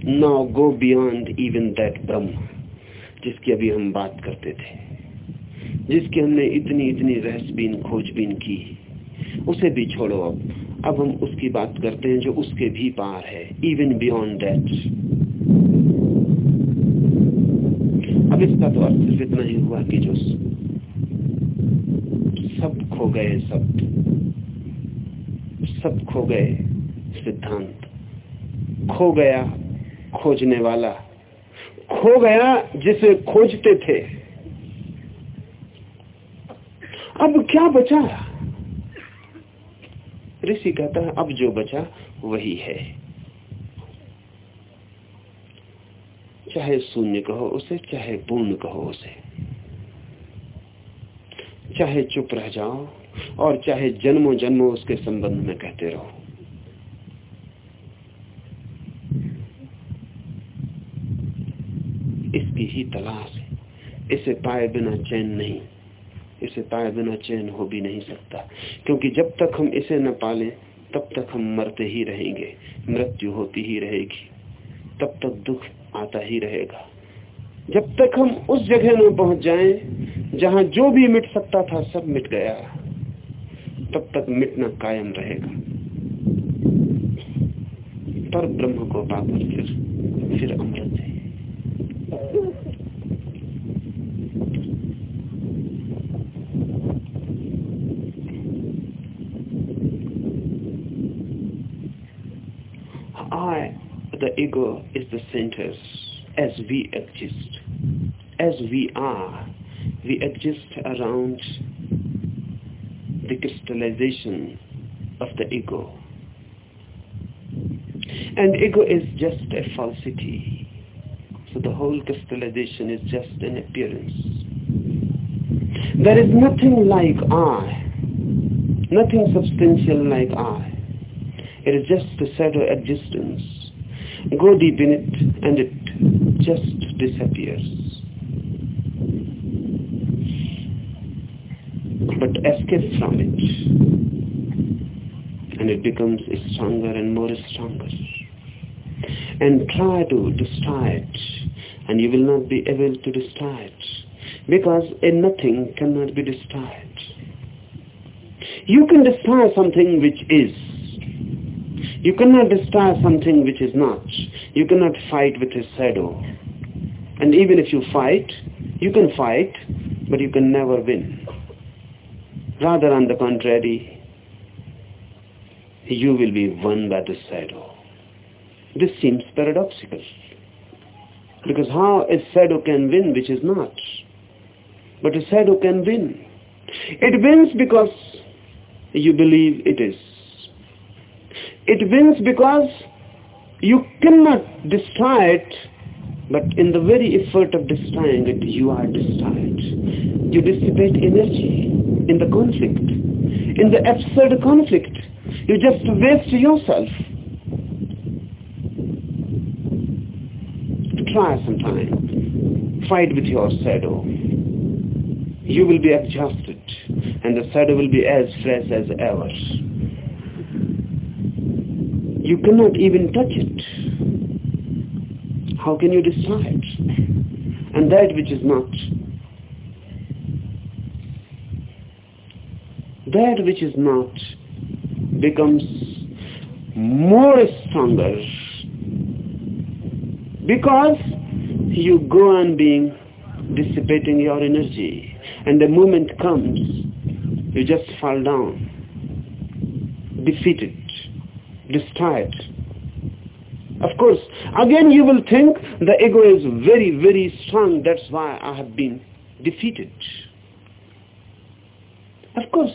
[SPEAKER 3] Now go beyond even that ब्रह्म. जिसकी अभी हम बात करते थे, जिसकी हमने इतनी इतनी रहस्यबीन, खोजबीन की, उसे भी छोड़ो अब। अब हम उसकी बात करते हैं जो उसके भी पार है इवन बियॉन्ड दैट अब इसका तो अर्थ सिर्फ़ इतना ही हुआ कि जो सब खो गए, सब सब खो गए, सिद्धांत। खो गया, खोजने वाला खो गया जिसे खोजते थे। अब क्या बचा? ऋषि कहता है, अब जो बचा वही है। चाहे शून्य कहो उसे, चाहे पूर्ण कहो उसे। चाहे चुप रह जाओ और चाहे जन्मों जन्मों उसके संबंध में कहते रहो। इसकी ही तलाश है। इसे पाए बिना चैन नहीं, इसे पाए बिना चैन हो भी नहीं सकता। क्योंकि जब तक हम इसे न पालें, तब तक हम मरते ही रहेंगे, मृत्यु होती ही रहेगी, तब तक दुख आता ही रहेगा। जब तक हम उस जगह में पहुँच जाएँ, जहाँ जो भी मिट सकता था सब मिट गया, तब तक मिटना कायम रहेगा। पर ब्रह्म को पाकर फिर फिर अमृत। Ego, is the center as we exist. As we are, we exist around the crystallization of the ego. And ego is just a falsity. So the whole crystallization is just an appearance. There is nothing like I, nothing substantial like I. It is just a shadow existence. Go deep in it and it just disappears. But escape from it and it becomes stronger and more stronger. And try to destroy it and you will not be able to destroy it because a nothing cannot be destroyed. You can destroy something which is you cannot destroy something which is not. You cannot fight with a shadow. And even if you fight, you can fight, but you can never win. Rather on the contrary, you will be won by the shadow. This seems paradoxical. Because how a shadow can win which is not? But a shadow can win. It wins because you believe it is. It wins because you cannot destroy it, but in the very effort of destroying it, you are destroyed. You dissipate energy in the conflict, in the absurd conflict. You just waste yourself. Try sometime. Fight with your shadow. You will be exhausted, and the shadow will be as fresh as ever you cannot even touch it. How can you decide? And that which is not, that which is not becomes more stronger because you go on being dissipating your energy and the moment comes you just fall down defeated destroyed. Of course, again you will think the ego is very, very strong. That's why I have been defeated. Of course,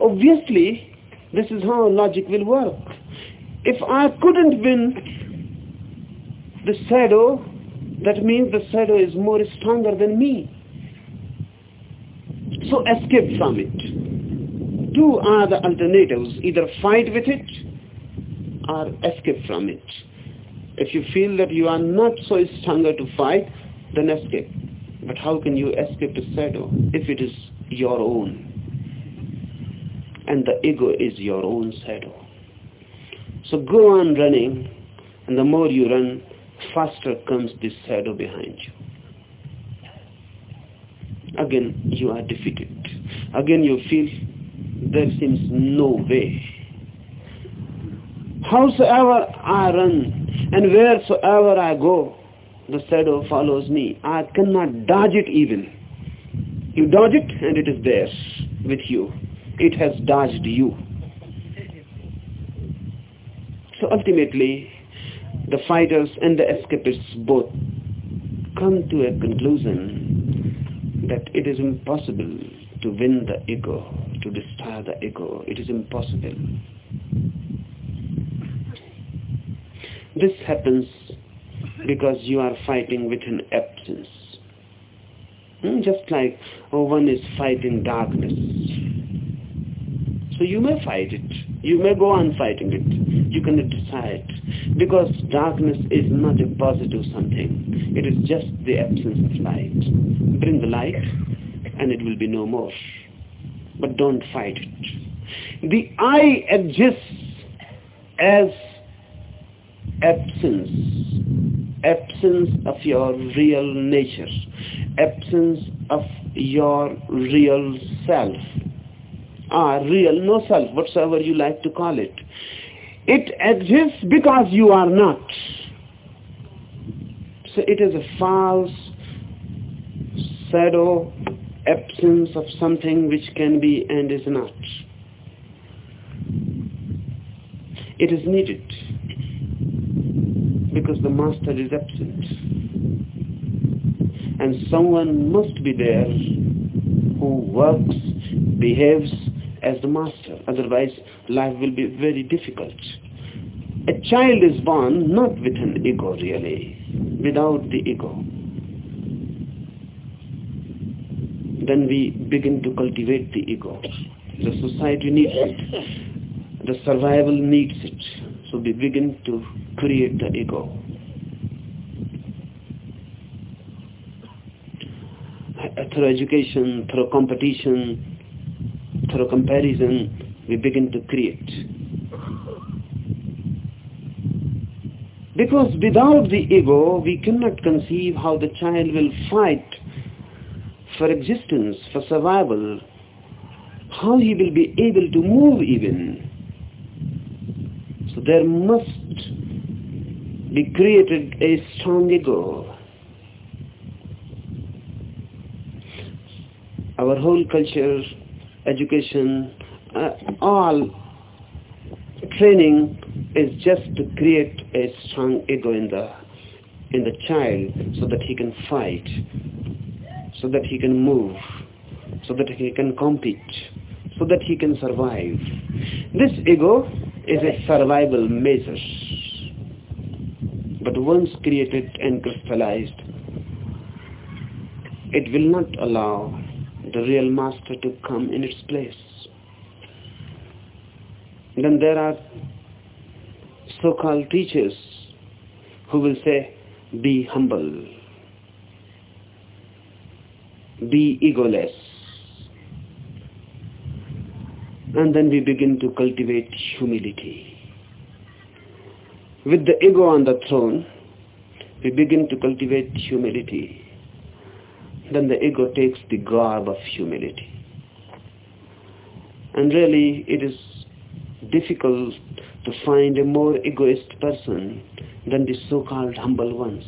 [SPEAKER 3] obviously, this is how logic will work. If I couldn't win the shadow, that means the shadow is more stronger than me. So escape from it. Two are the alternatives. Either fight with it or escape from it. If you feel that you are not so stronger to fight, then escape. But how can you escape the shadow if it is your own? And the ego is your own shadow. So go on running, and the more you run, faster comes this shadow behind you. Again, you are defeated. Again, you feel there seems no way Howsoever I run and wheresoever I go, the shadow follows me. I cannot dodge it even. You dodge it and it is there with you. It has dodged you. So ultimately, the fighters and the escapists both come to a conclusion that it is impossible to win the ego, to destroy the ego. It is impossible. This happens because you are fighting with an absence. Hmm, just like oh, one is fighting darkness. So you may fight it. You may go on fighting it. You cannot decide. Because darkness is not a positive something. It is just the absence of light. Bring the light and it will be no more. But don't fight it. The I exists as absence. Absence of your real nature. Absence of your real self are real, no self, whatsoever you like to call it. It exists because you are not. So it is a false shadow, absence of something which can be and is not. It is needed because the master is absent. And someone must be there who works, behaves, as the master. Otherwise, life will be very difficult. A child is born not with an ego really, without the ego. Then we begin to cultivate the ego. The society needs it. The survival needs it. So we begin to create the ego. Through education, through competition, through comparison, we begin to create. Because without the ego, we cannot conceive how the child will fight for existence, for survival, how he will be able to move even. There must be created a strong ego. Our whole culture education, uh, all training is just to create a strong ego in the in the child so that he can fight, so that he can move, so that he can compete, so that he can survive. This ego is a survival measure. But once created and crystallized, it will not allow the real master to come in its place. Then there are so-called teachers who will say, be humble, be egoless. And then we begin to cultivate humility. With the ego on the throne, we begin to cultivate humility then the ego takes the garb of humility. And really, it is difficult to find a more egoist person than the so-called humble ones.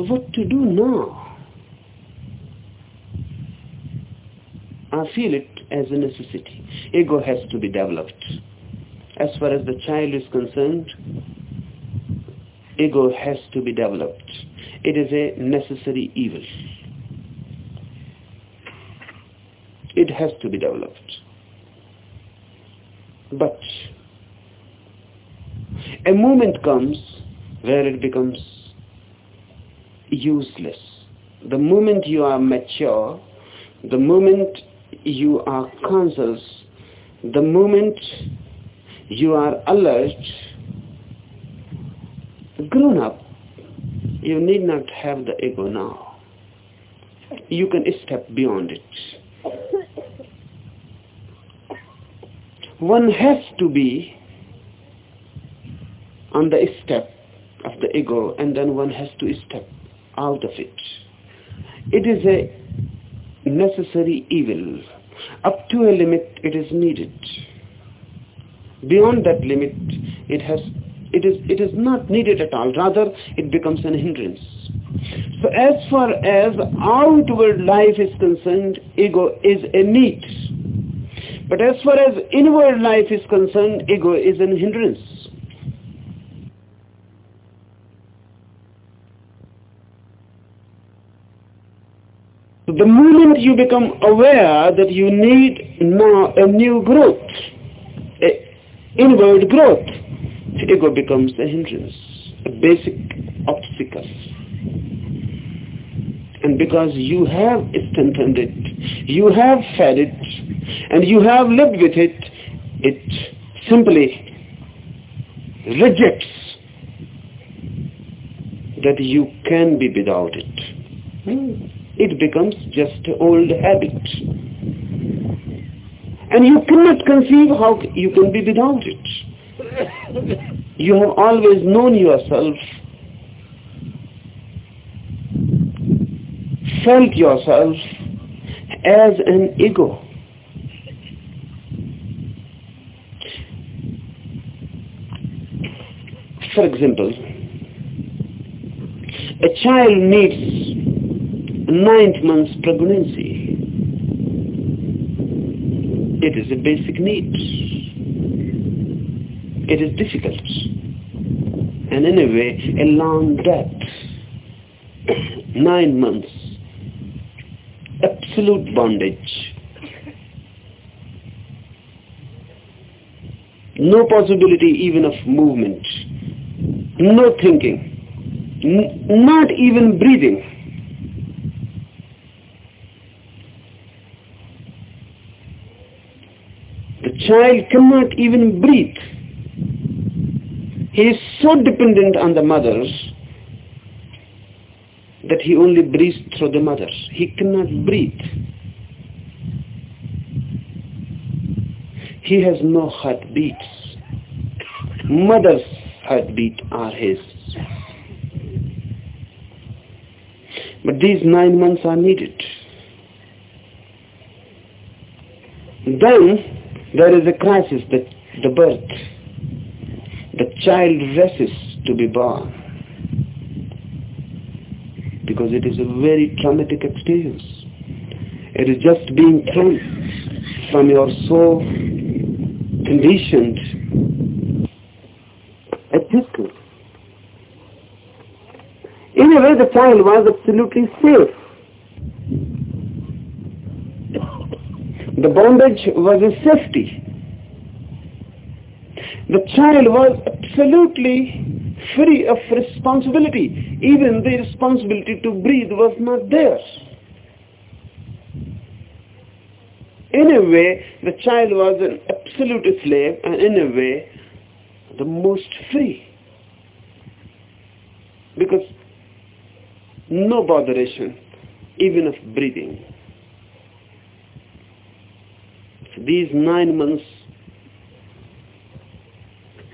[SPEAKER 3] So what to do now? I feel it as a necessity. Ego has to be developed as far as the child is concerned, ego has to be developed. It is a necessary evil. It has to be developed. But a moment comes where it becomes useless. The moment you are mature, the moment you are conscious, the moment you are alert, grown up, you need not have the ego now. You can step beyond it. One has to be on the step of the ego and then one has to step out of it. It is a necessary evil. Up to a limit it is needed. Beyond that limit, it has it is it is not needed at all. Rather, it becomes an hindrance. So as far as outward life is concerned, ego is a need. But as far as inward life is concerned, ego is an hindrance. The moment you become aware that you need now a new growth, a inward growth, ego becomes a hindrance, a basic obstacle. And because you have strengthened it, you have fed it, and you have lived with it, it simply rejects that you can be without it. Hmm. It becomes just old habit. And you cannot conceive how you can be without it. You have always known yourself, felt yourself as an ego. For example, a child needs ninth month's pregnancy. It is a basic need. It is difficult. And in a long death. Nine months. Absolute bondage. No possibility even of movement no thinking, not even breathing. The child cannot even breathe. He is so dependent on the mother that he only breathes through the mother. He cannot breathe. He has no heart heartbeats. Mother's heart heartbeat are his. But these nine months are needed. Then there is a crisis, that the birth. The child resists to be born because it is a very traumatic experience. It is just being thrown from your so conditioned existence. In a way, the child was absolutely safe. The bondage was a safety. The child was absolutely free of responsibility. Even the responsibility to breathe was not there. In a way, the child was an absolute slave, and in a way, the most free. Because no botheration, even of breathing. These nine months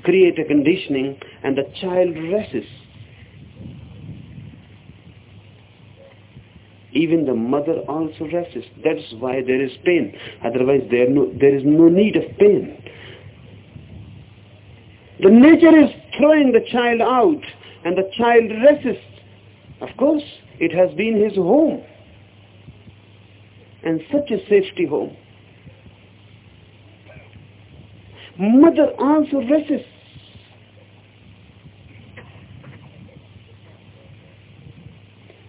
[SPEAKER 3] create a conditioning and the child rests. Even the mother also rests. That's why there is pain. Otherwise there, no, there is no need of pain. The nature is throwing the child out and the child resists. Of course, it has been his home. And such a safety home. Mother also resists.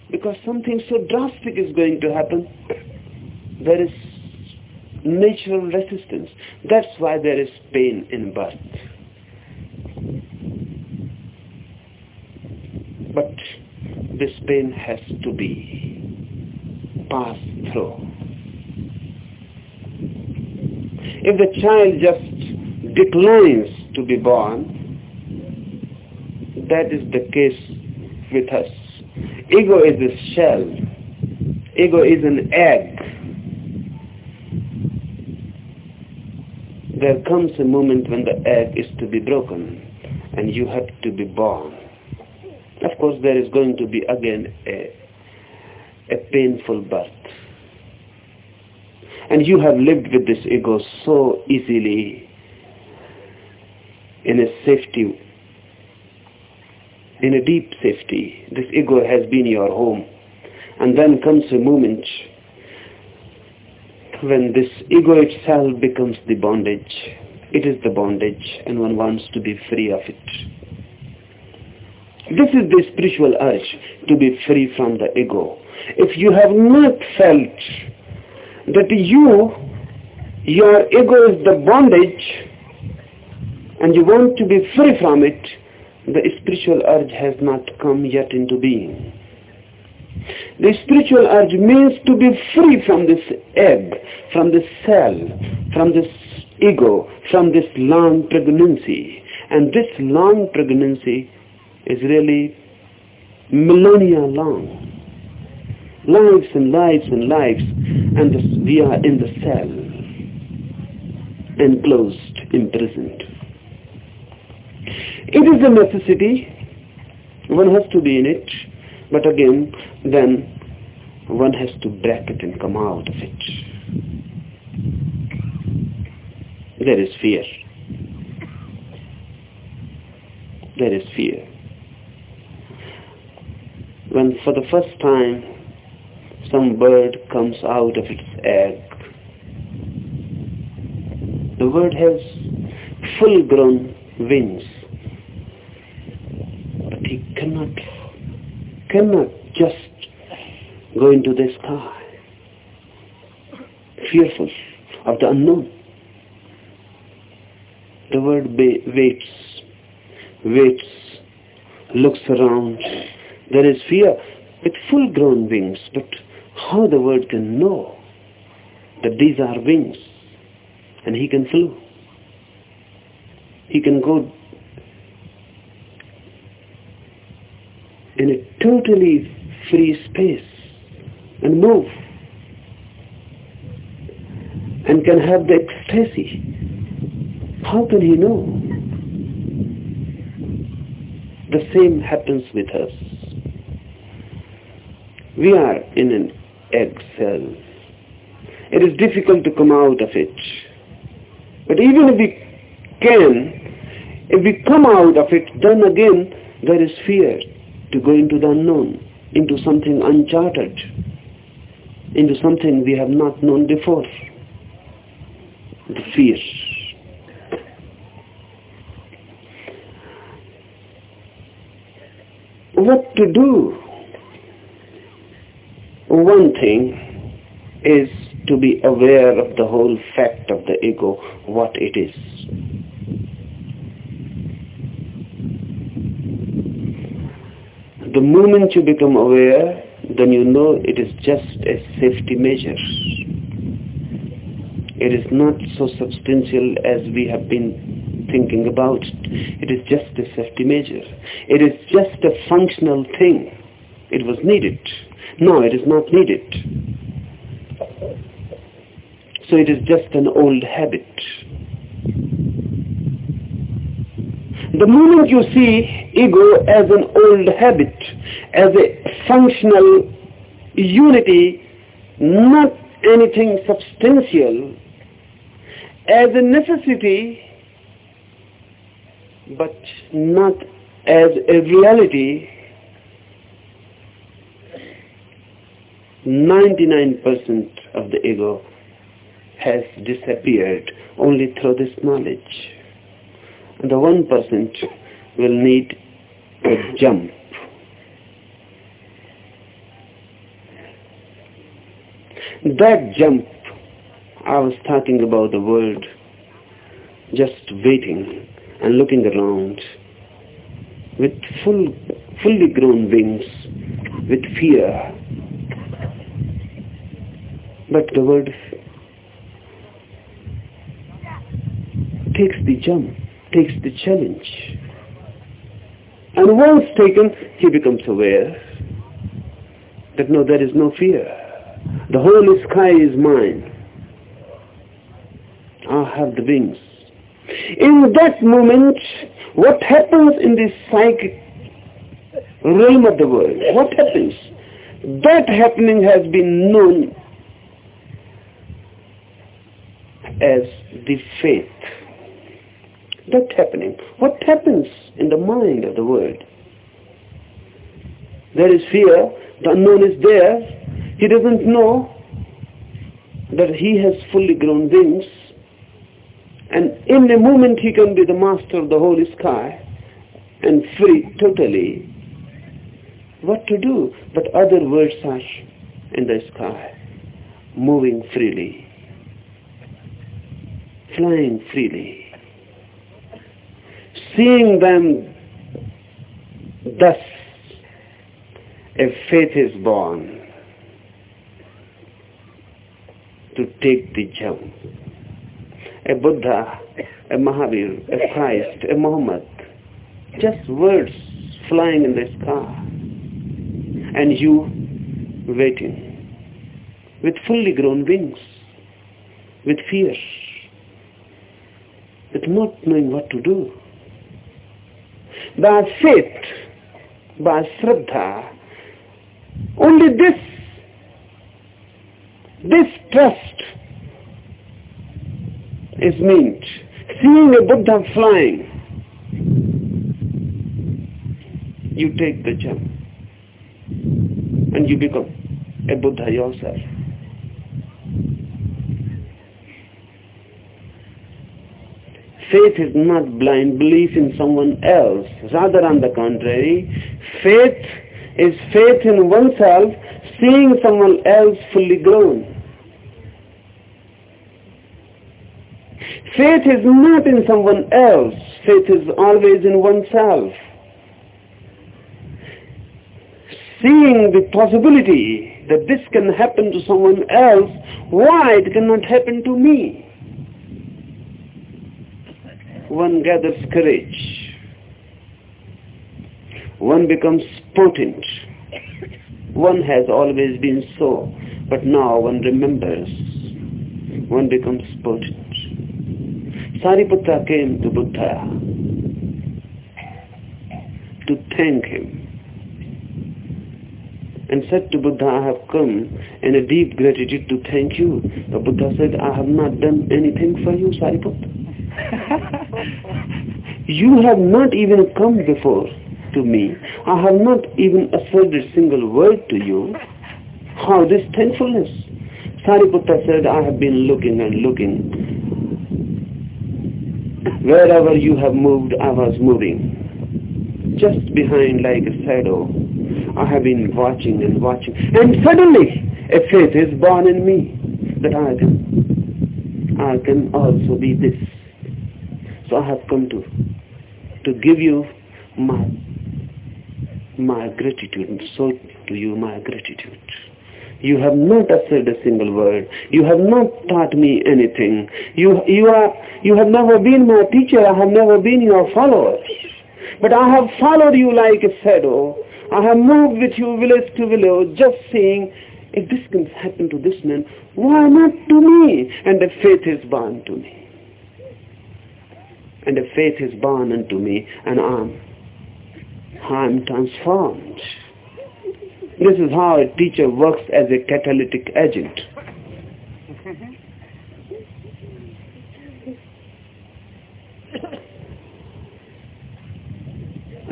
[SPEAKER 3] Because something so drastic is going to happen. There is natural resistance. That's why there is pain in birth. But this pain has to be passed through. If the child just declines to be born, that is the case with us. Ego is a shell. Ego is an egg. There comes a moment when the egg is to be broken and you have to be born. Of course, there is going to be again a, a painful birth. And you have lived with this ego so easily in a safety, in a deep safety. This ego has been your home. And then comes a moment when this ego itself becomes the bondage. It is the bondage and one wants to be free of it. This is the spiritual urge to be free from the ego. if you have not felt that you, your ego is the bondage and you want to be free from it, the spiritual urge has not come yet into being. The spiritual urge means to be free from this egg, from this cell, from this ego, from this long pregnancy. And this long pregnancy is really millennia long. Lives and lives and lives, and this, we are in the cell, enclosed, imprisoned. It is a necessity, one has to be in it, but again, then one has to break it and come out of it. There is fear. There is fear. When for the first time some bird comes out of its egg, the bird has full-grown wings, but he cannot, cannot just go into the sky, fearful of the unknown. The bird waits, waits, looks around. There is fear with full-grown wings, but how the bird can know that these are wings and he can fly. He can go in a totally free space and move and can have the ecstasy how can he know? The same happens with us. We are in an egg cell. It is difficult to come out of it. But even if we can, if we come out of it, then again there is fear to go into the unknown, into something uncharted, into something we have not known before. The fear. what to do. One thing is to be aware of the whole fact of the ego, what it is. Moment you become aware, then you know it is just a safety measure. It is not so substantial as we have been thinking about it. Is just a safety measure. It is just a functional thing. It was needed. No, it is not needed. So it is just an old habit. The moment you see ego as an old habit, as a functional unity, not anything substantial, as a necessity, but not as a reality 99% of the ego has disappeared only through this knowledge. And the 1% will need a jump. That jump, I was talking about the world just waiting and looking around with full, fully grown wings, with fear. But the word takes the jump, takes the challenge. And once taken, he becomes aware that no, there is no fear. The whole sky is mine. I have the wings. In that moment, what happens in this psychic realm of the world? What happens? That happening has been known as the faith. That happening. What happens in the mind of the world? There is fear. The unknown is there. He doesn't know that he has fully grown wings and in a moment he can be the master of the whole sky and free totally. what to do, but other words are in the sky, moving freely, flying freely. Seeing them thus, a faith is born to take the jump. A Buddha, a Mahavir, a Christ, a Muhammad, just words flying in the sky and you waiting with fully grown wings, with fear, with not knowing what to do. By faith, by Shraddha, only this, this trust is meant. Seeing a Buddha flying, you take the jump and you become a Buddha yourself. Faith is not blind belief in someone else. Rather on the contrary, faith is faith in oneself, seeing someone else fully grown. Faith is not in someone else. Faith is always in oneself. seeing the possibility that this can happen to someone else, why it cannot happen to me? One gathers courage. One becomes potent. One has always been so, but now one remembers. One becomes potent. Sariputta came to Buddha to thank him and said to Buddha, I have come in a deep gratitude to thank you. The Buddha said, I have not done anything for you, Sariputta. you have not even come before to me. I have not even uttered a single word to you. How this thankfulness? Sariputta said, I have been looking and looking. Wherever you have moved, I was moving. Just behind like a shadow I have been watching and watching. And suddenly a faith is born in me that I can, I can also be this. So I have come to, to give you my, my gratitude so to you my gratitude. You have not uttered a single word. You have not taught me anything. You, you, are, you have never been my teacher. I have never been your follower. But I have followed you like a shadow I have moved with you village to village, just seeing if this can happen to this man, why not to me? And the faith is born to me. And the faith is born unto me, and I'm, I'm transformed. This is how a teacher works as a catalytic agent.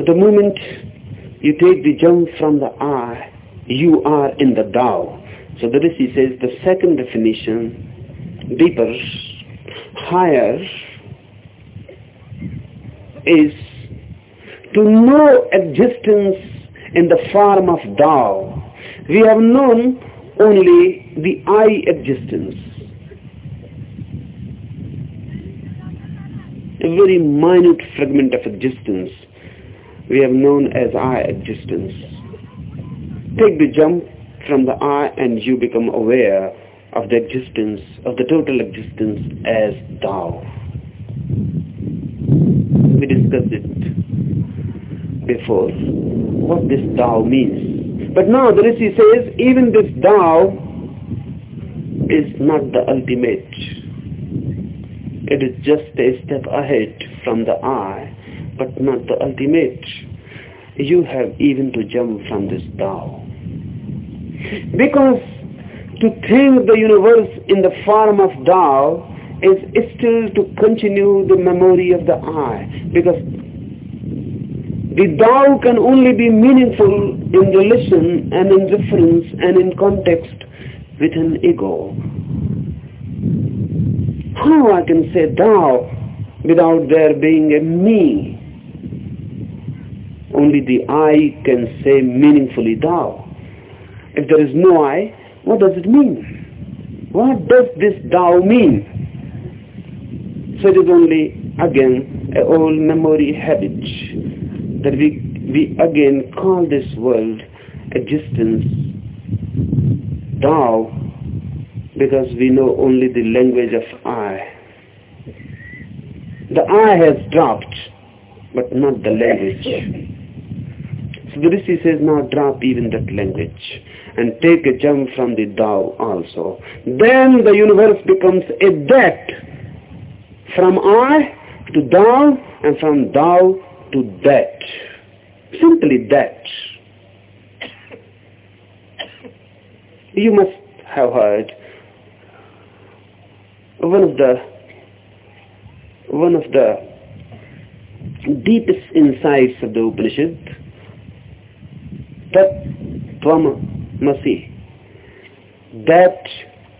[SPEAKER 3] the moment you take the jump from the I, you are in the Tao. So the Rishi says the second definition, deeper, higher, is to know existence in the form of Tao. We have known only the I existence. A very minute fragment of existence we have known as I existence. Take the jump from the I and you become aware of the existence, of the total existence as Tao. We discussed it before, what this Tao means. But now the Rishi says, even this Tao is not the ultimate. It is just a step ahead from the I but not the ultimate. You have even to jump from this Tao. Because to think the universe in the form of Tao is still to continue the memory of the I. Because the Tao can only be meaningful in relation and in reference and in context with an ego. How I can say Tao without there being a me only the I can say meaningfully thou. If there is no I, what does it mean? What does this thou mean? So it is only, again, a old memory habit that we, we again call this world existence thou because we know only the language of I. The I has dropped, but not the language. So the Rishi says, now drop even that language and take a jump from the thou also. Then the universe becomes a that. From I to thou and from thou to that. Simply that. You must have heard one of the one of the deepest insights of the Upanishad that Masi, that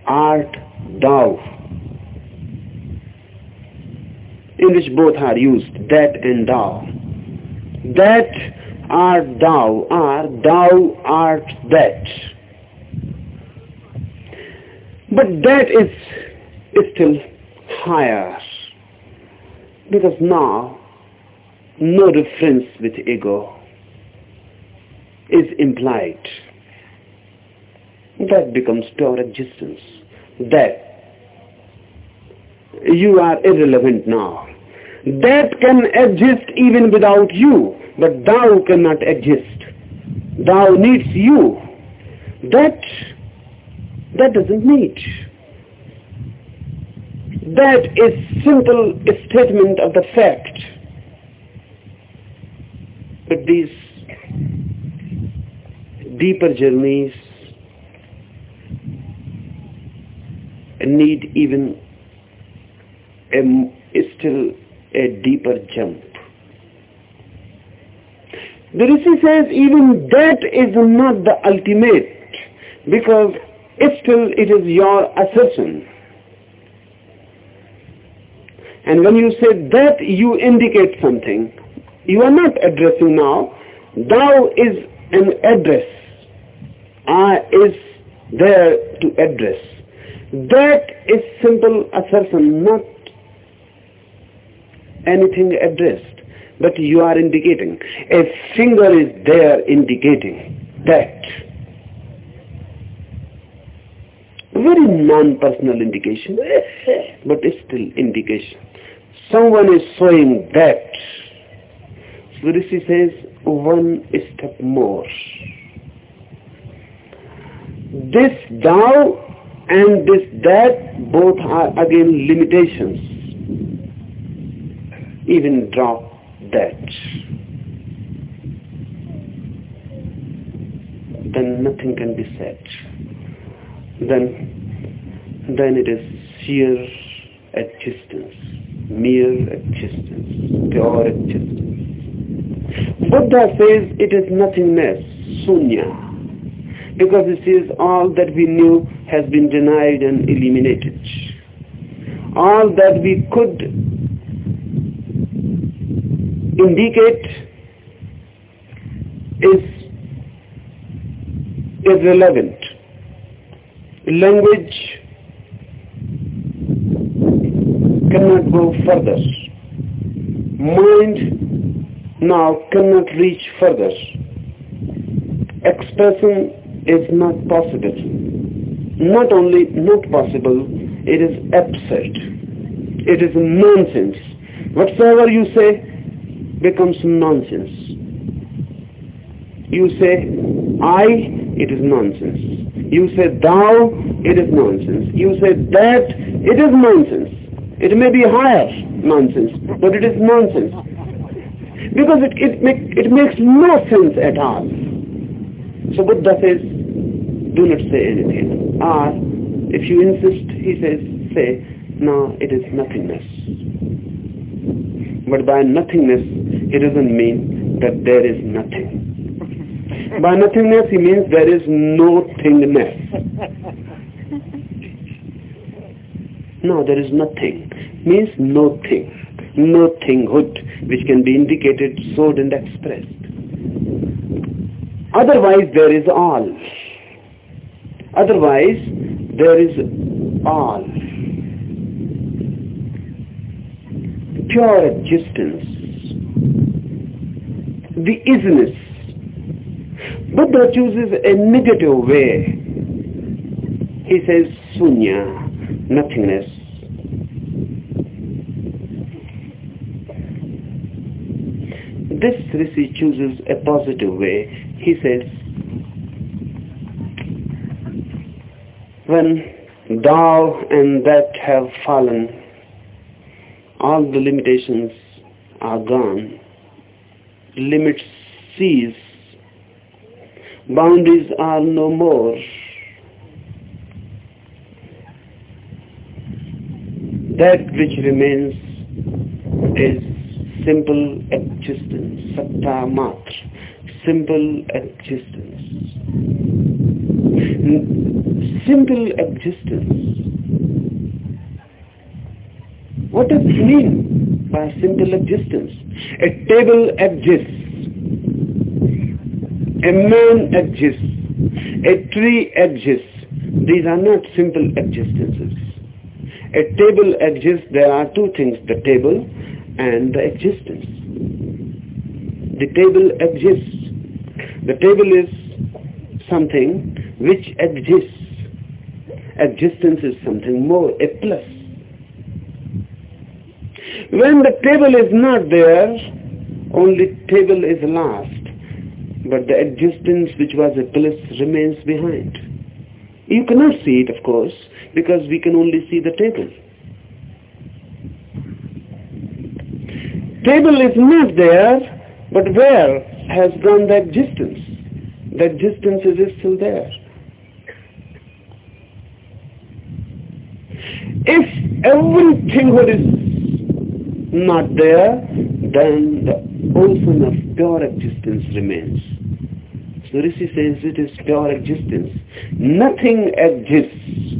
[SPEAKER 3] art thou in which both are used that and thou that art thou are thou art that but that is, is still higher because now no difference with ego is implied. That becomes pure existence. That you are irrelevant now. That can exist even without you, but thou cannot exist. Thou needs you. That that doesn't need. That is simple statement of the fact. But these deeper journeys need even a, still a deeper jump. The Rishi says even that is not the ultimate because still it is your assertion. And when you say that, you indicate something. You are not addressing now. Thou is an address. I is there to address. That is simple assertion, not anything addressed. But you are indicating. A finger is there indicating that. Very non-personal indication, but it's still indication. Someone is showing that. So Rishi says, one step more. This thou and this that both are again limitations. Even drop that. Then nothing can be said. Then, then it is sheer existence, mere existence, pure existence. Buddha says it is nothingness, sunya because this is all that we knew has been denied and eliminated. All that we could indicate is irrelevant. Language cannot go further. Mind now cannot reach further. Expressing is not possible. Not only not possible, it is absurd. It is nonsense. Whatsoever you say becomes nonsense. You say I, it is nonsense. You say thou, it is nonsense. You say that, it is nonsense. It may be higher nonsense, but it is nonsense. Because it, it, make, it makes no sense at all. So Buddha says, do not say anything. Or, if you insist, he says, say, no, it is nothingness. But by nothingness, it doesn't mean that there is nothing. By nothingness, he means there is no thingness. No, there is nothing. Means no thing. No thinghood, which can be indicated, sold and expressed. Otherwise, there is all. Otherwise, there is all. Pure existence. The isness. Buddha chooses a negative way. He says sunya, nothingness. This Rishi chooses a positive way. He says, when thou and that have fallen, all the limitations are gone, limits cease, boundaries are no more. That which remains is simple existence, satta matra, simple existence. Simple existence. What does it mean by simple existence? A table exists. A man exists. A tree exists. These are not simple existences. A table exists, there are two things, the table and the existence. The table exists. The table is something which exists. Existence is something more, a plus. When the table is not there, only table is last. But the existence which was a plus remains behind. You cannot see it, of course, because we can only see the table. table is not there, but where has gone the existence? The existence is still there. If everything is not there, then the ocean of pure existence remains. So Rishi says it is pure existence. Nothing exists,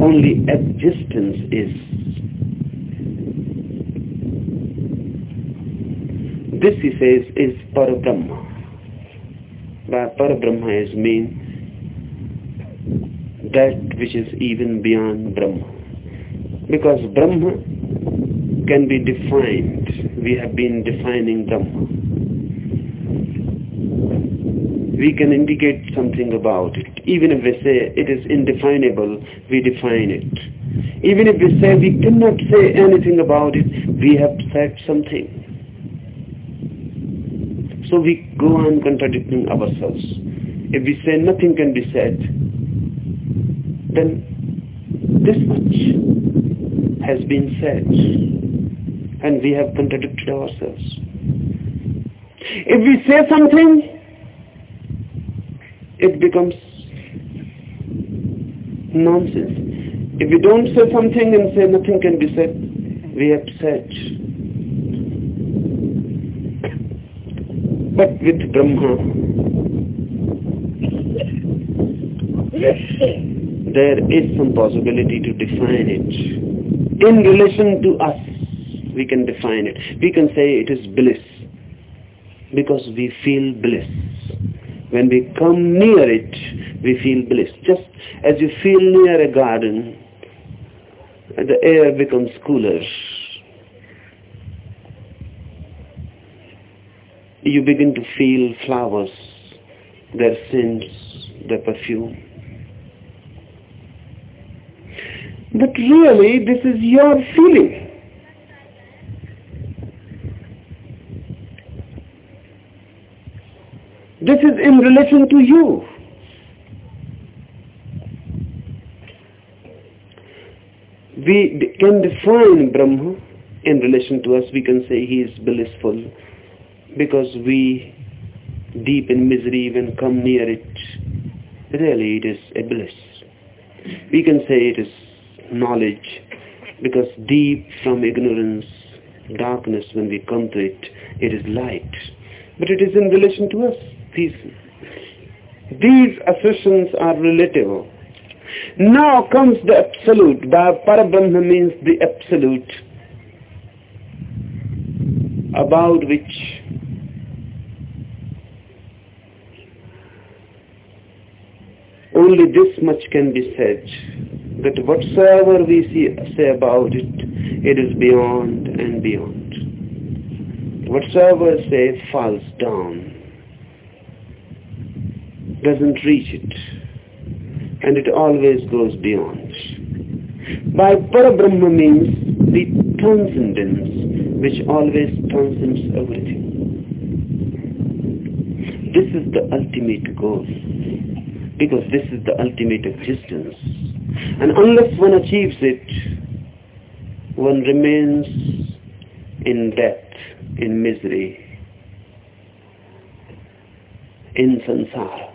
[SPEAKER 3] only existence is. This, he says, is Parabrahma. By Parabrahma is mean that which is even beyond Brahma. Because Brahma can be defined. We have been defining them. We can indicate something about it. Even if we say it is indefinable, we define it. Even if we say we cannot say anything about it, we have said something. So we go on contradicting ourselves. If we say nothing can be said, then this much has been said and we have contradicted ourselves. If we say something, it becomes nonsense. If we don't say something and say nothing can be said, we have said But with Brahma, there is some possibility to define it. In relation to us, we can define it. We can say it is bliss because we feel bliss. When we come near it, we feel bliss. Just as you feel near a garden, the air becomes cooler you begin to feel flowers, their scents, their perfume. But really, this is your feeling. Is in relation to you. We can define Brahma in relation to us. We can say he is blissful, because we deep in misery when come near it really it is a bliss we can say it is knowledge because deep from ignorance darkness when we come to it it is light but it is in relation to us these these assertions are relative now comes the absolute. Parabrahma means the absolute. About which only this much can be said that whatsoever we see, say about it, it is beyond and beyond. Whatsoever say falls down, doesn't reach it, and it always goes beyond. By Parabrahma means the transcendence which always transcends everything. This is the ultimate goal because this is the ultimate existence. And unless one achieves it, one remains in death, in misery, in sansara.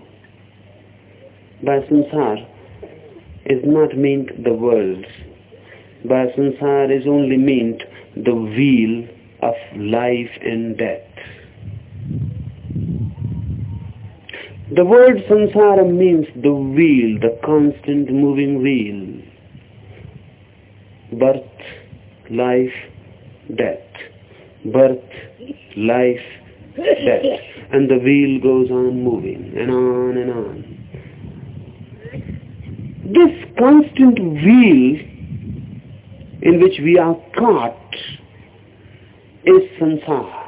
[SPEAKER 3] By sansara is not meant the world. By sansara is only meant the wheel of life and death. The word samsara means the wheel, the constant moving wheel. Birth, life, death. Birth, life, death. And the wheel goes on moving and on and on. This constant wheel in which we are caught is samsara.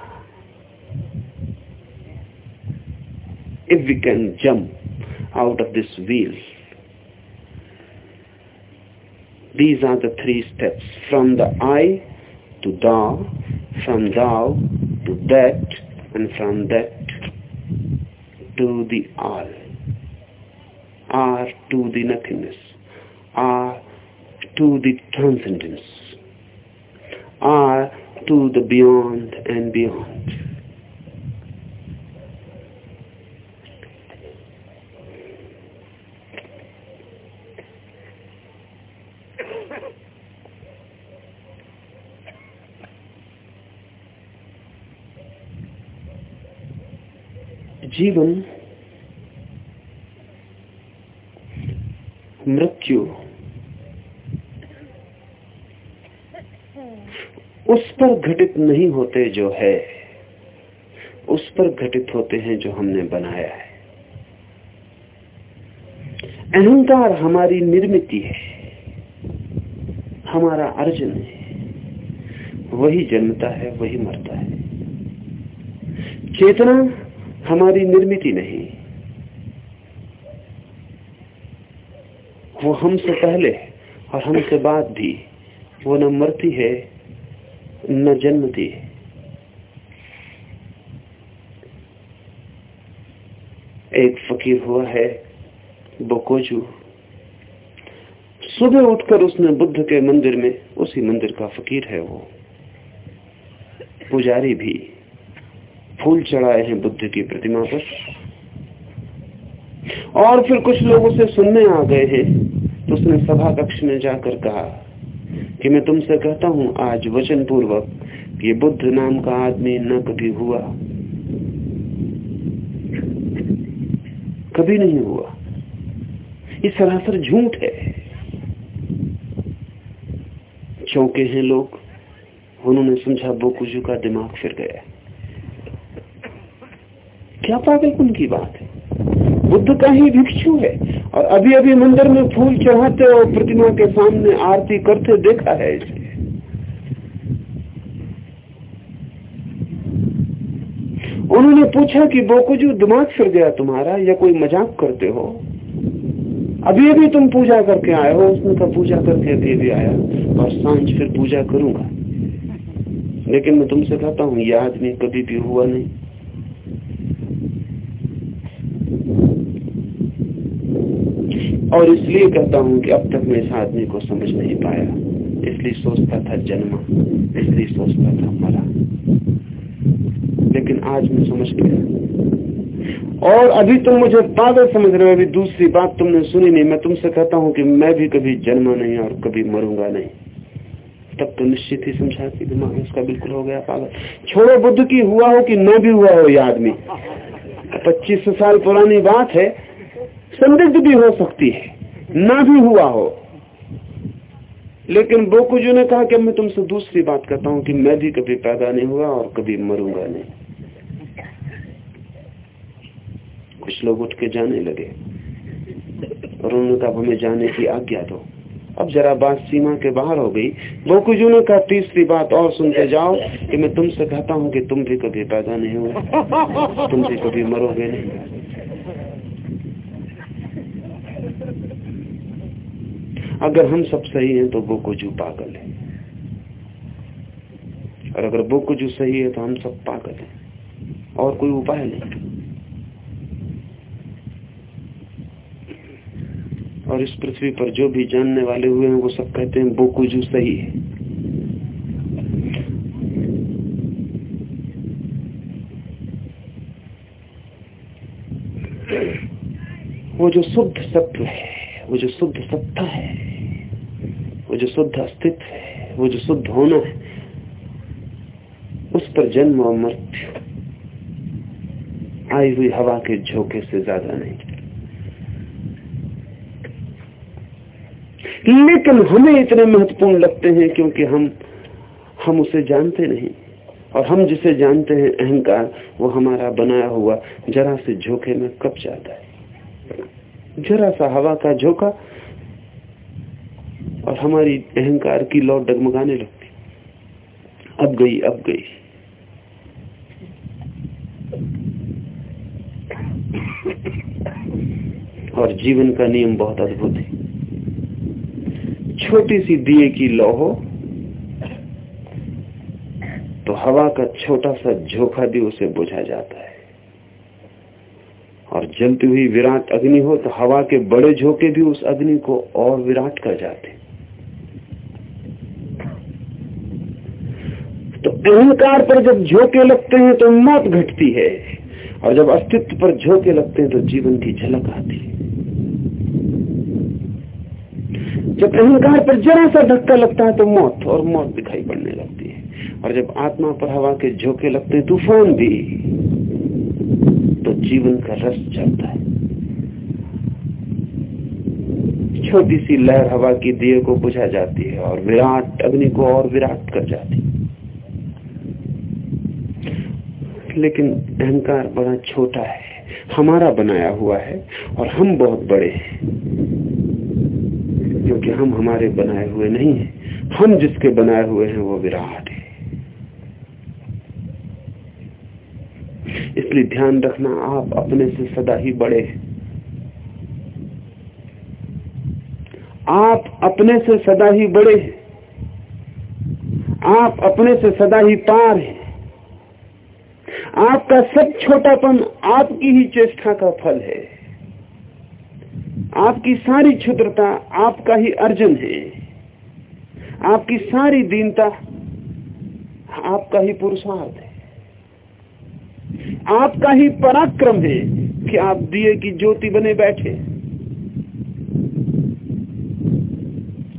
[SPEAKER 3] if we can jump out of this wheel. These are the three steps from the I to thou, from thou to that, and from that to the all. R to the nothingness. R to the transcendence. R to the beyond and beyond. जीवन मृत्यु उस पर घटित नहीं होते जो है, उस पर घटित होते हैं जो हमने बनाया है। अहंकार हमारी निर्मित है, हमारा अर्जन है। वही जन्मता है, वही मरता है। चेतना हमारी निर्मित नहीं वो हमसे पहले और हमसे बाद भी वो न मरती है, न जन्मती है। एक फकीर हुआ है, बोकोजू। सुबह उठकर उसने बुद्ध के मंदिर में, उसी मंदिर का फकीर है वो। पुजारी भी फूल चढ़ाए हैं बुद्ध की प्रतिमा पर। और फिर कुछ लोग उसे सुनने आ गए हैं। उसने सभा कक्ष में जाकर कहा कि मैं तुमसे कहता हूँ, आज वचन पूर्वक ये बुद्ध नाम का आदमी न कभी हुआ। कभी नहीं हुआ। ये सरासर झूठ है। चौके हैं लोग। उन्होंने समझा, बोकुजू का दिमाग फिर गया। क्या पागलपन की बात है? बुद्ध का ही भिक्षु है। और अभी अभी मंदिर में फूल चढ़ाते और प्रतिमा के सामने आरती करते देखा है इसे। उन्होंने पूछा कि बोकुजू दिमाग फिर गया तुम्हारा या कोई मज़ाक करते हो? अभी अभी तुम पूजा करके आए हो, उसने कहा, पूजा करके अभी अभी आया और साँझ फिर पूजा करूँगा। लेकिन मैं तुमसे कहता हूँ यह आदमी कभी भी हुआ नहीं। और इसलिए कहता हूँ कि अब तक मैं इस आदमी को समझ नहीं पाया। इसलिए सोचता था जन्मा, इसलिए सोचता था मरा। लेकिन आज मैं समझ गया। और अभी तुम मुझे पागल समझ रहे हो, अभी दूसरी बात तुमने सुनी नहीं। मैं तुमसे कहता हूँ कि मैं भी कभी जन्मा नहीं और कभी मरूँगा नहीं। तब तो निश्चित ही समझा कि दिमाग उसका बिल्कुल हो गया, पागल। छोड़ो, बुद्ध की हुआ हो कि न भी हुआ हो यह आदमी। पच्चीस साल पुरानी बात है। संदिग्ध भी हो सकती है। ना भी हुआ हो। लेकिन बोकुजू ने कहा कि मैं तुमसे दूसरी बात करता हूँ कि मैं भी कभी पैदा नहीं हुआ और कभी मरूँगा नहीं। कुछ लोग उठ के जाने लगे और उन्होंने कहा हमें जाने की आज्ञा दो। अब जरा बात सीमा के बाहर हो गई। बोकुजू ने कहा, तीसरी बात और सुनते जाओ कि मैं तुमसे कहता हूँ कि तुम भी कभी पैदा नहीं हुए, तुम भी कभी मरोगे नहीं। अगर हम सब सही हैं तो बोकुजू पागल है। और अगर वो बोकुजू सही है तो हम सब पागल हैं। और कोई उपाय नहीं। और इस पृथ्वी पर जो भी जानने वाले हुए हैं, वो सब कहते हैं बोकुजू सही है। वो जो शुद्ध सत्य है वो जो शुद्ध सत्ता है, वो जो शुद्ध अस्तित्व है, वो जो शुद्ध होना है, उस पर जन्म और मृत्यु, आई हुई हवा के झोंके से ज़्यादा नहीं लेकिन हमें इतने महत्वपूर्ण लगते हैं क्योंकि हम हम उसे जानते नहीं। और हम जिसे जानते हैं, अहंकार, वो हमारा बनाया हुआ, जरा से झोंके में कब जाता है। जरा सा हवा का झोंका और हमारी अहंकार की लौ डगमगाने लगती। अब गई अब गई। और जीवन का नियम बहुत अद्भुत है। छोटी सी दिए की लौ हो तो हवा का छोटा सा झोंका भी उसे बुझा जाता है। और जलती हुई विराट अग्नि हो तो हवा के बड़े झोंके भी उस अग्नि को और विराट कर जाते। तो अहंकार पर जब झोंके लगते हैं तो मौत घटती है। और जब अस्तित्व पर झोंके लगते हैं तो जीवन की झलक आती है। जब अहंकार पर जरा सा धक्का लगता है तो मौत और मौत दिखाई पड़ने लगती है। और जब आत्मा पर हवा के झोंके लगते हैं, तूफ़ान भी। तो जीवन का रस चलता है। छोटी सी लहर हवा की दिए को बुझा जाती है और विराट, अग्नि को और विराट कर जाती है। लेकिन अहंकार बड़ा छोटा है। हमारा बनाया हुआ है और हम बहुत बड़े हैं। क्योंकि हम हमारे बनाए हुए नहीं हैं। हम जिसके बनाए हुए हैं वो विराट है इसलिए ध्यान रखना, आप अपने से सदा ही बड़े हैं। आप अपने से सदा ही बड़े हैं। आप अपने से सदा ही पार हैं। आपका सब छोटापन आपकी ही चेष्टा का फल है। आपकी सारी क्षुद्रता आपका ही अर्जन है। आपकी सारी दीनता आपका ही पुरुषार्थ है। आपका ही पराक्रम है कि आप दिए की ज्योति बने बैठे।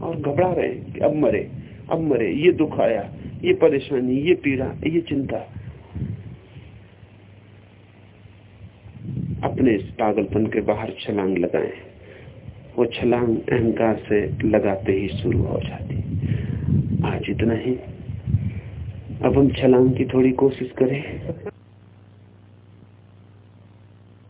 [SPEAKER 3] और घबरा रहे कि अब मरे अब मरे, ये दुख आया, ये परेशानी, ये पीड़ा, ये चिंता। अपने इस पागलपन के बाहर छलांग लगाएँ। वो छलांग अहंकार से लगाते ही शुरू हो जाती। आज इतना ही। अब हम छलांग की थोड़ी कोशिश करें।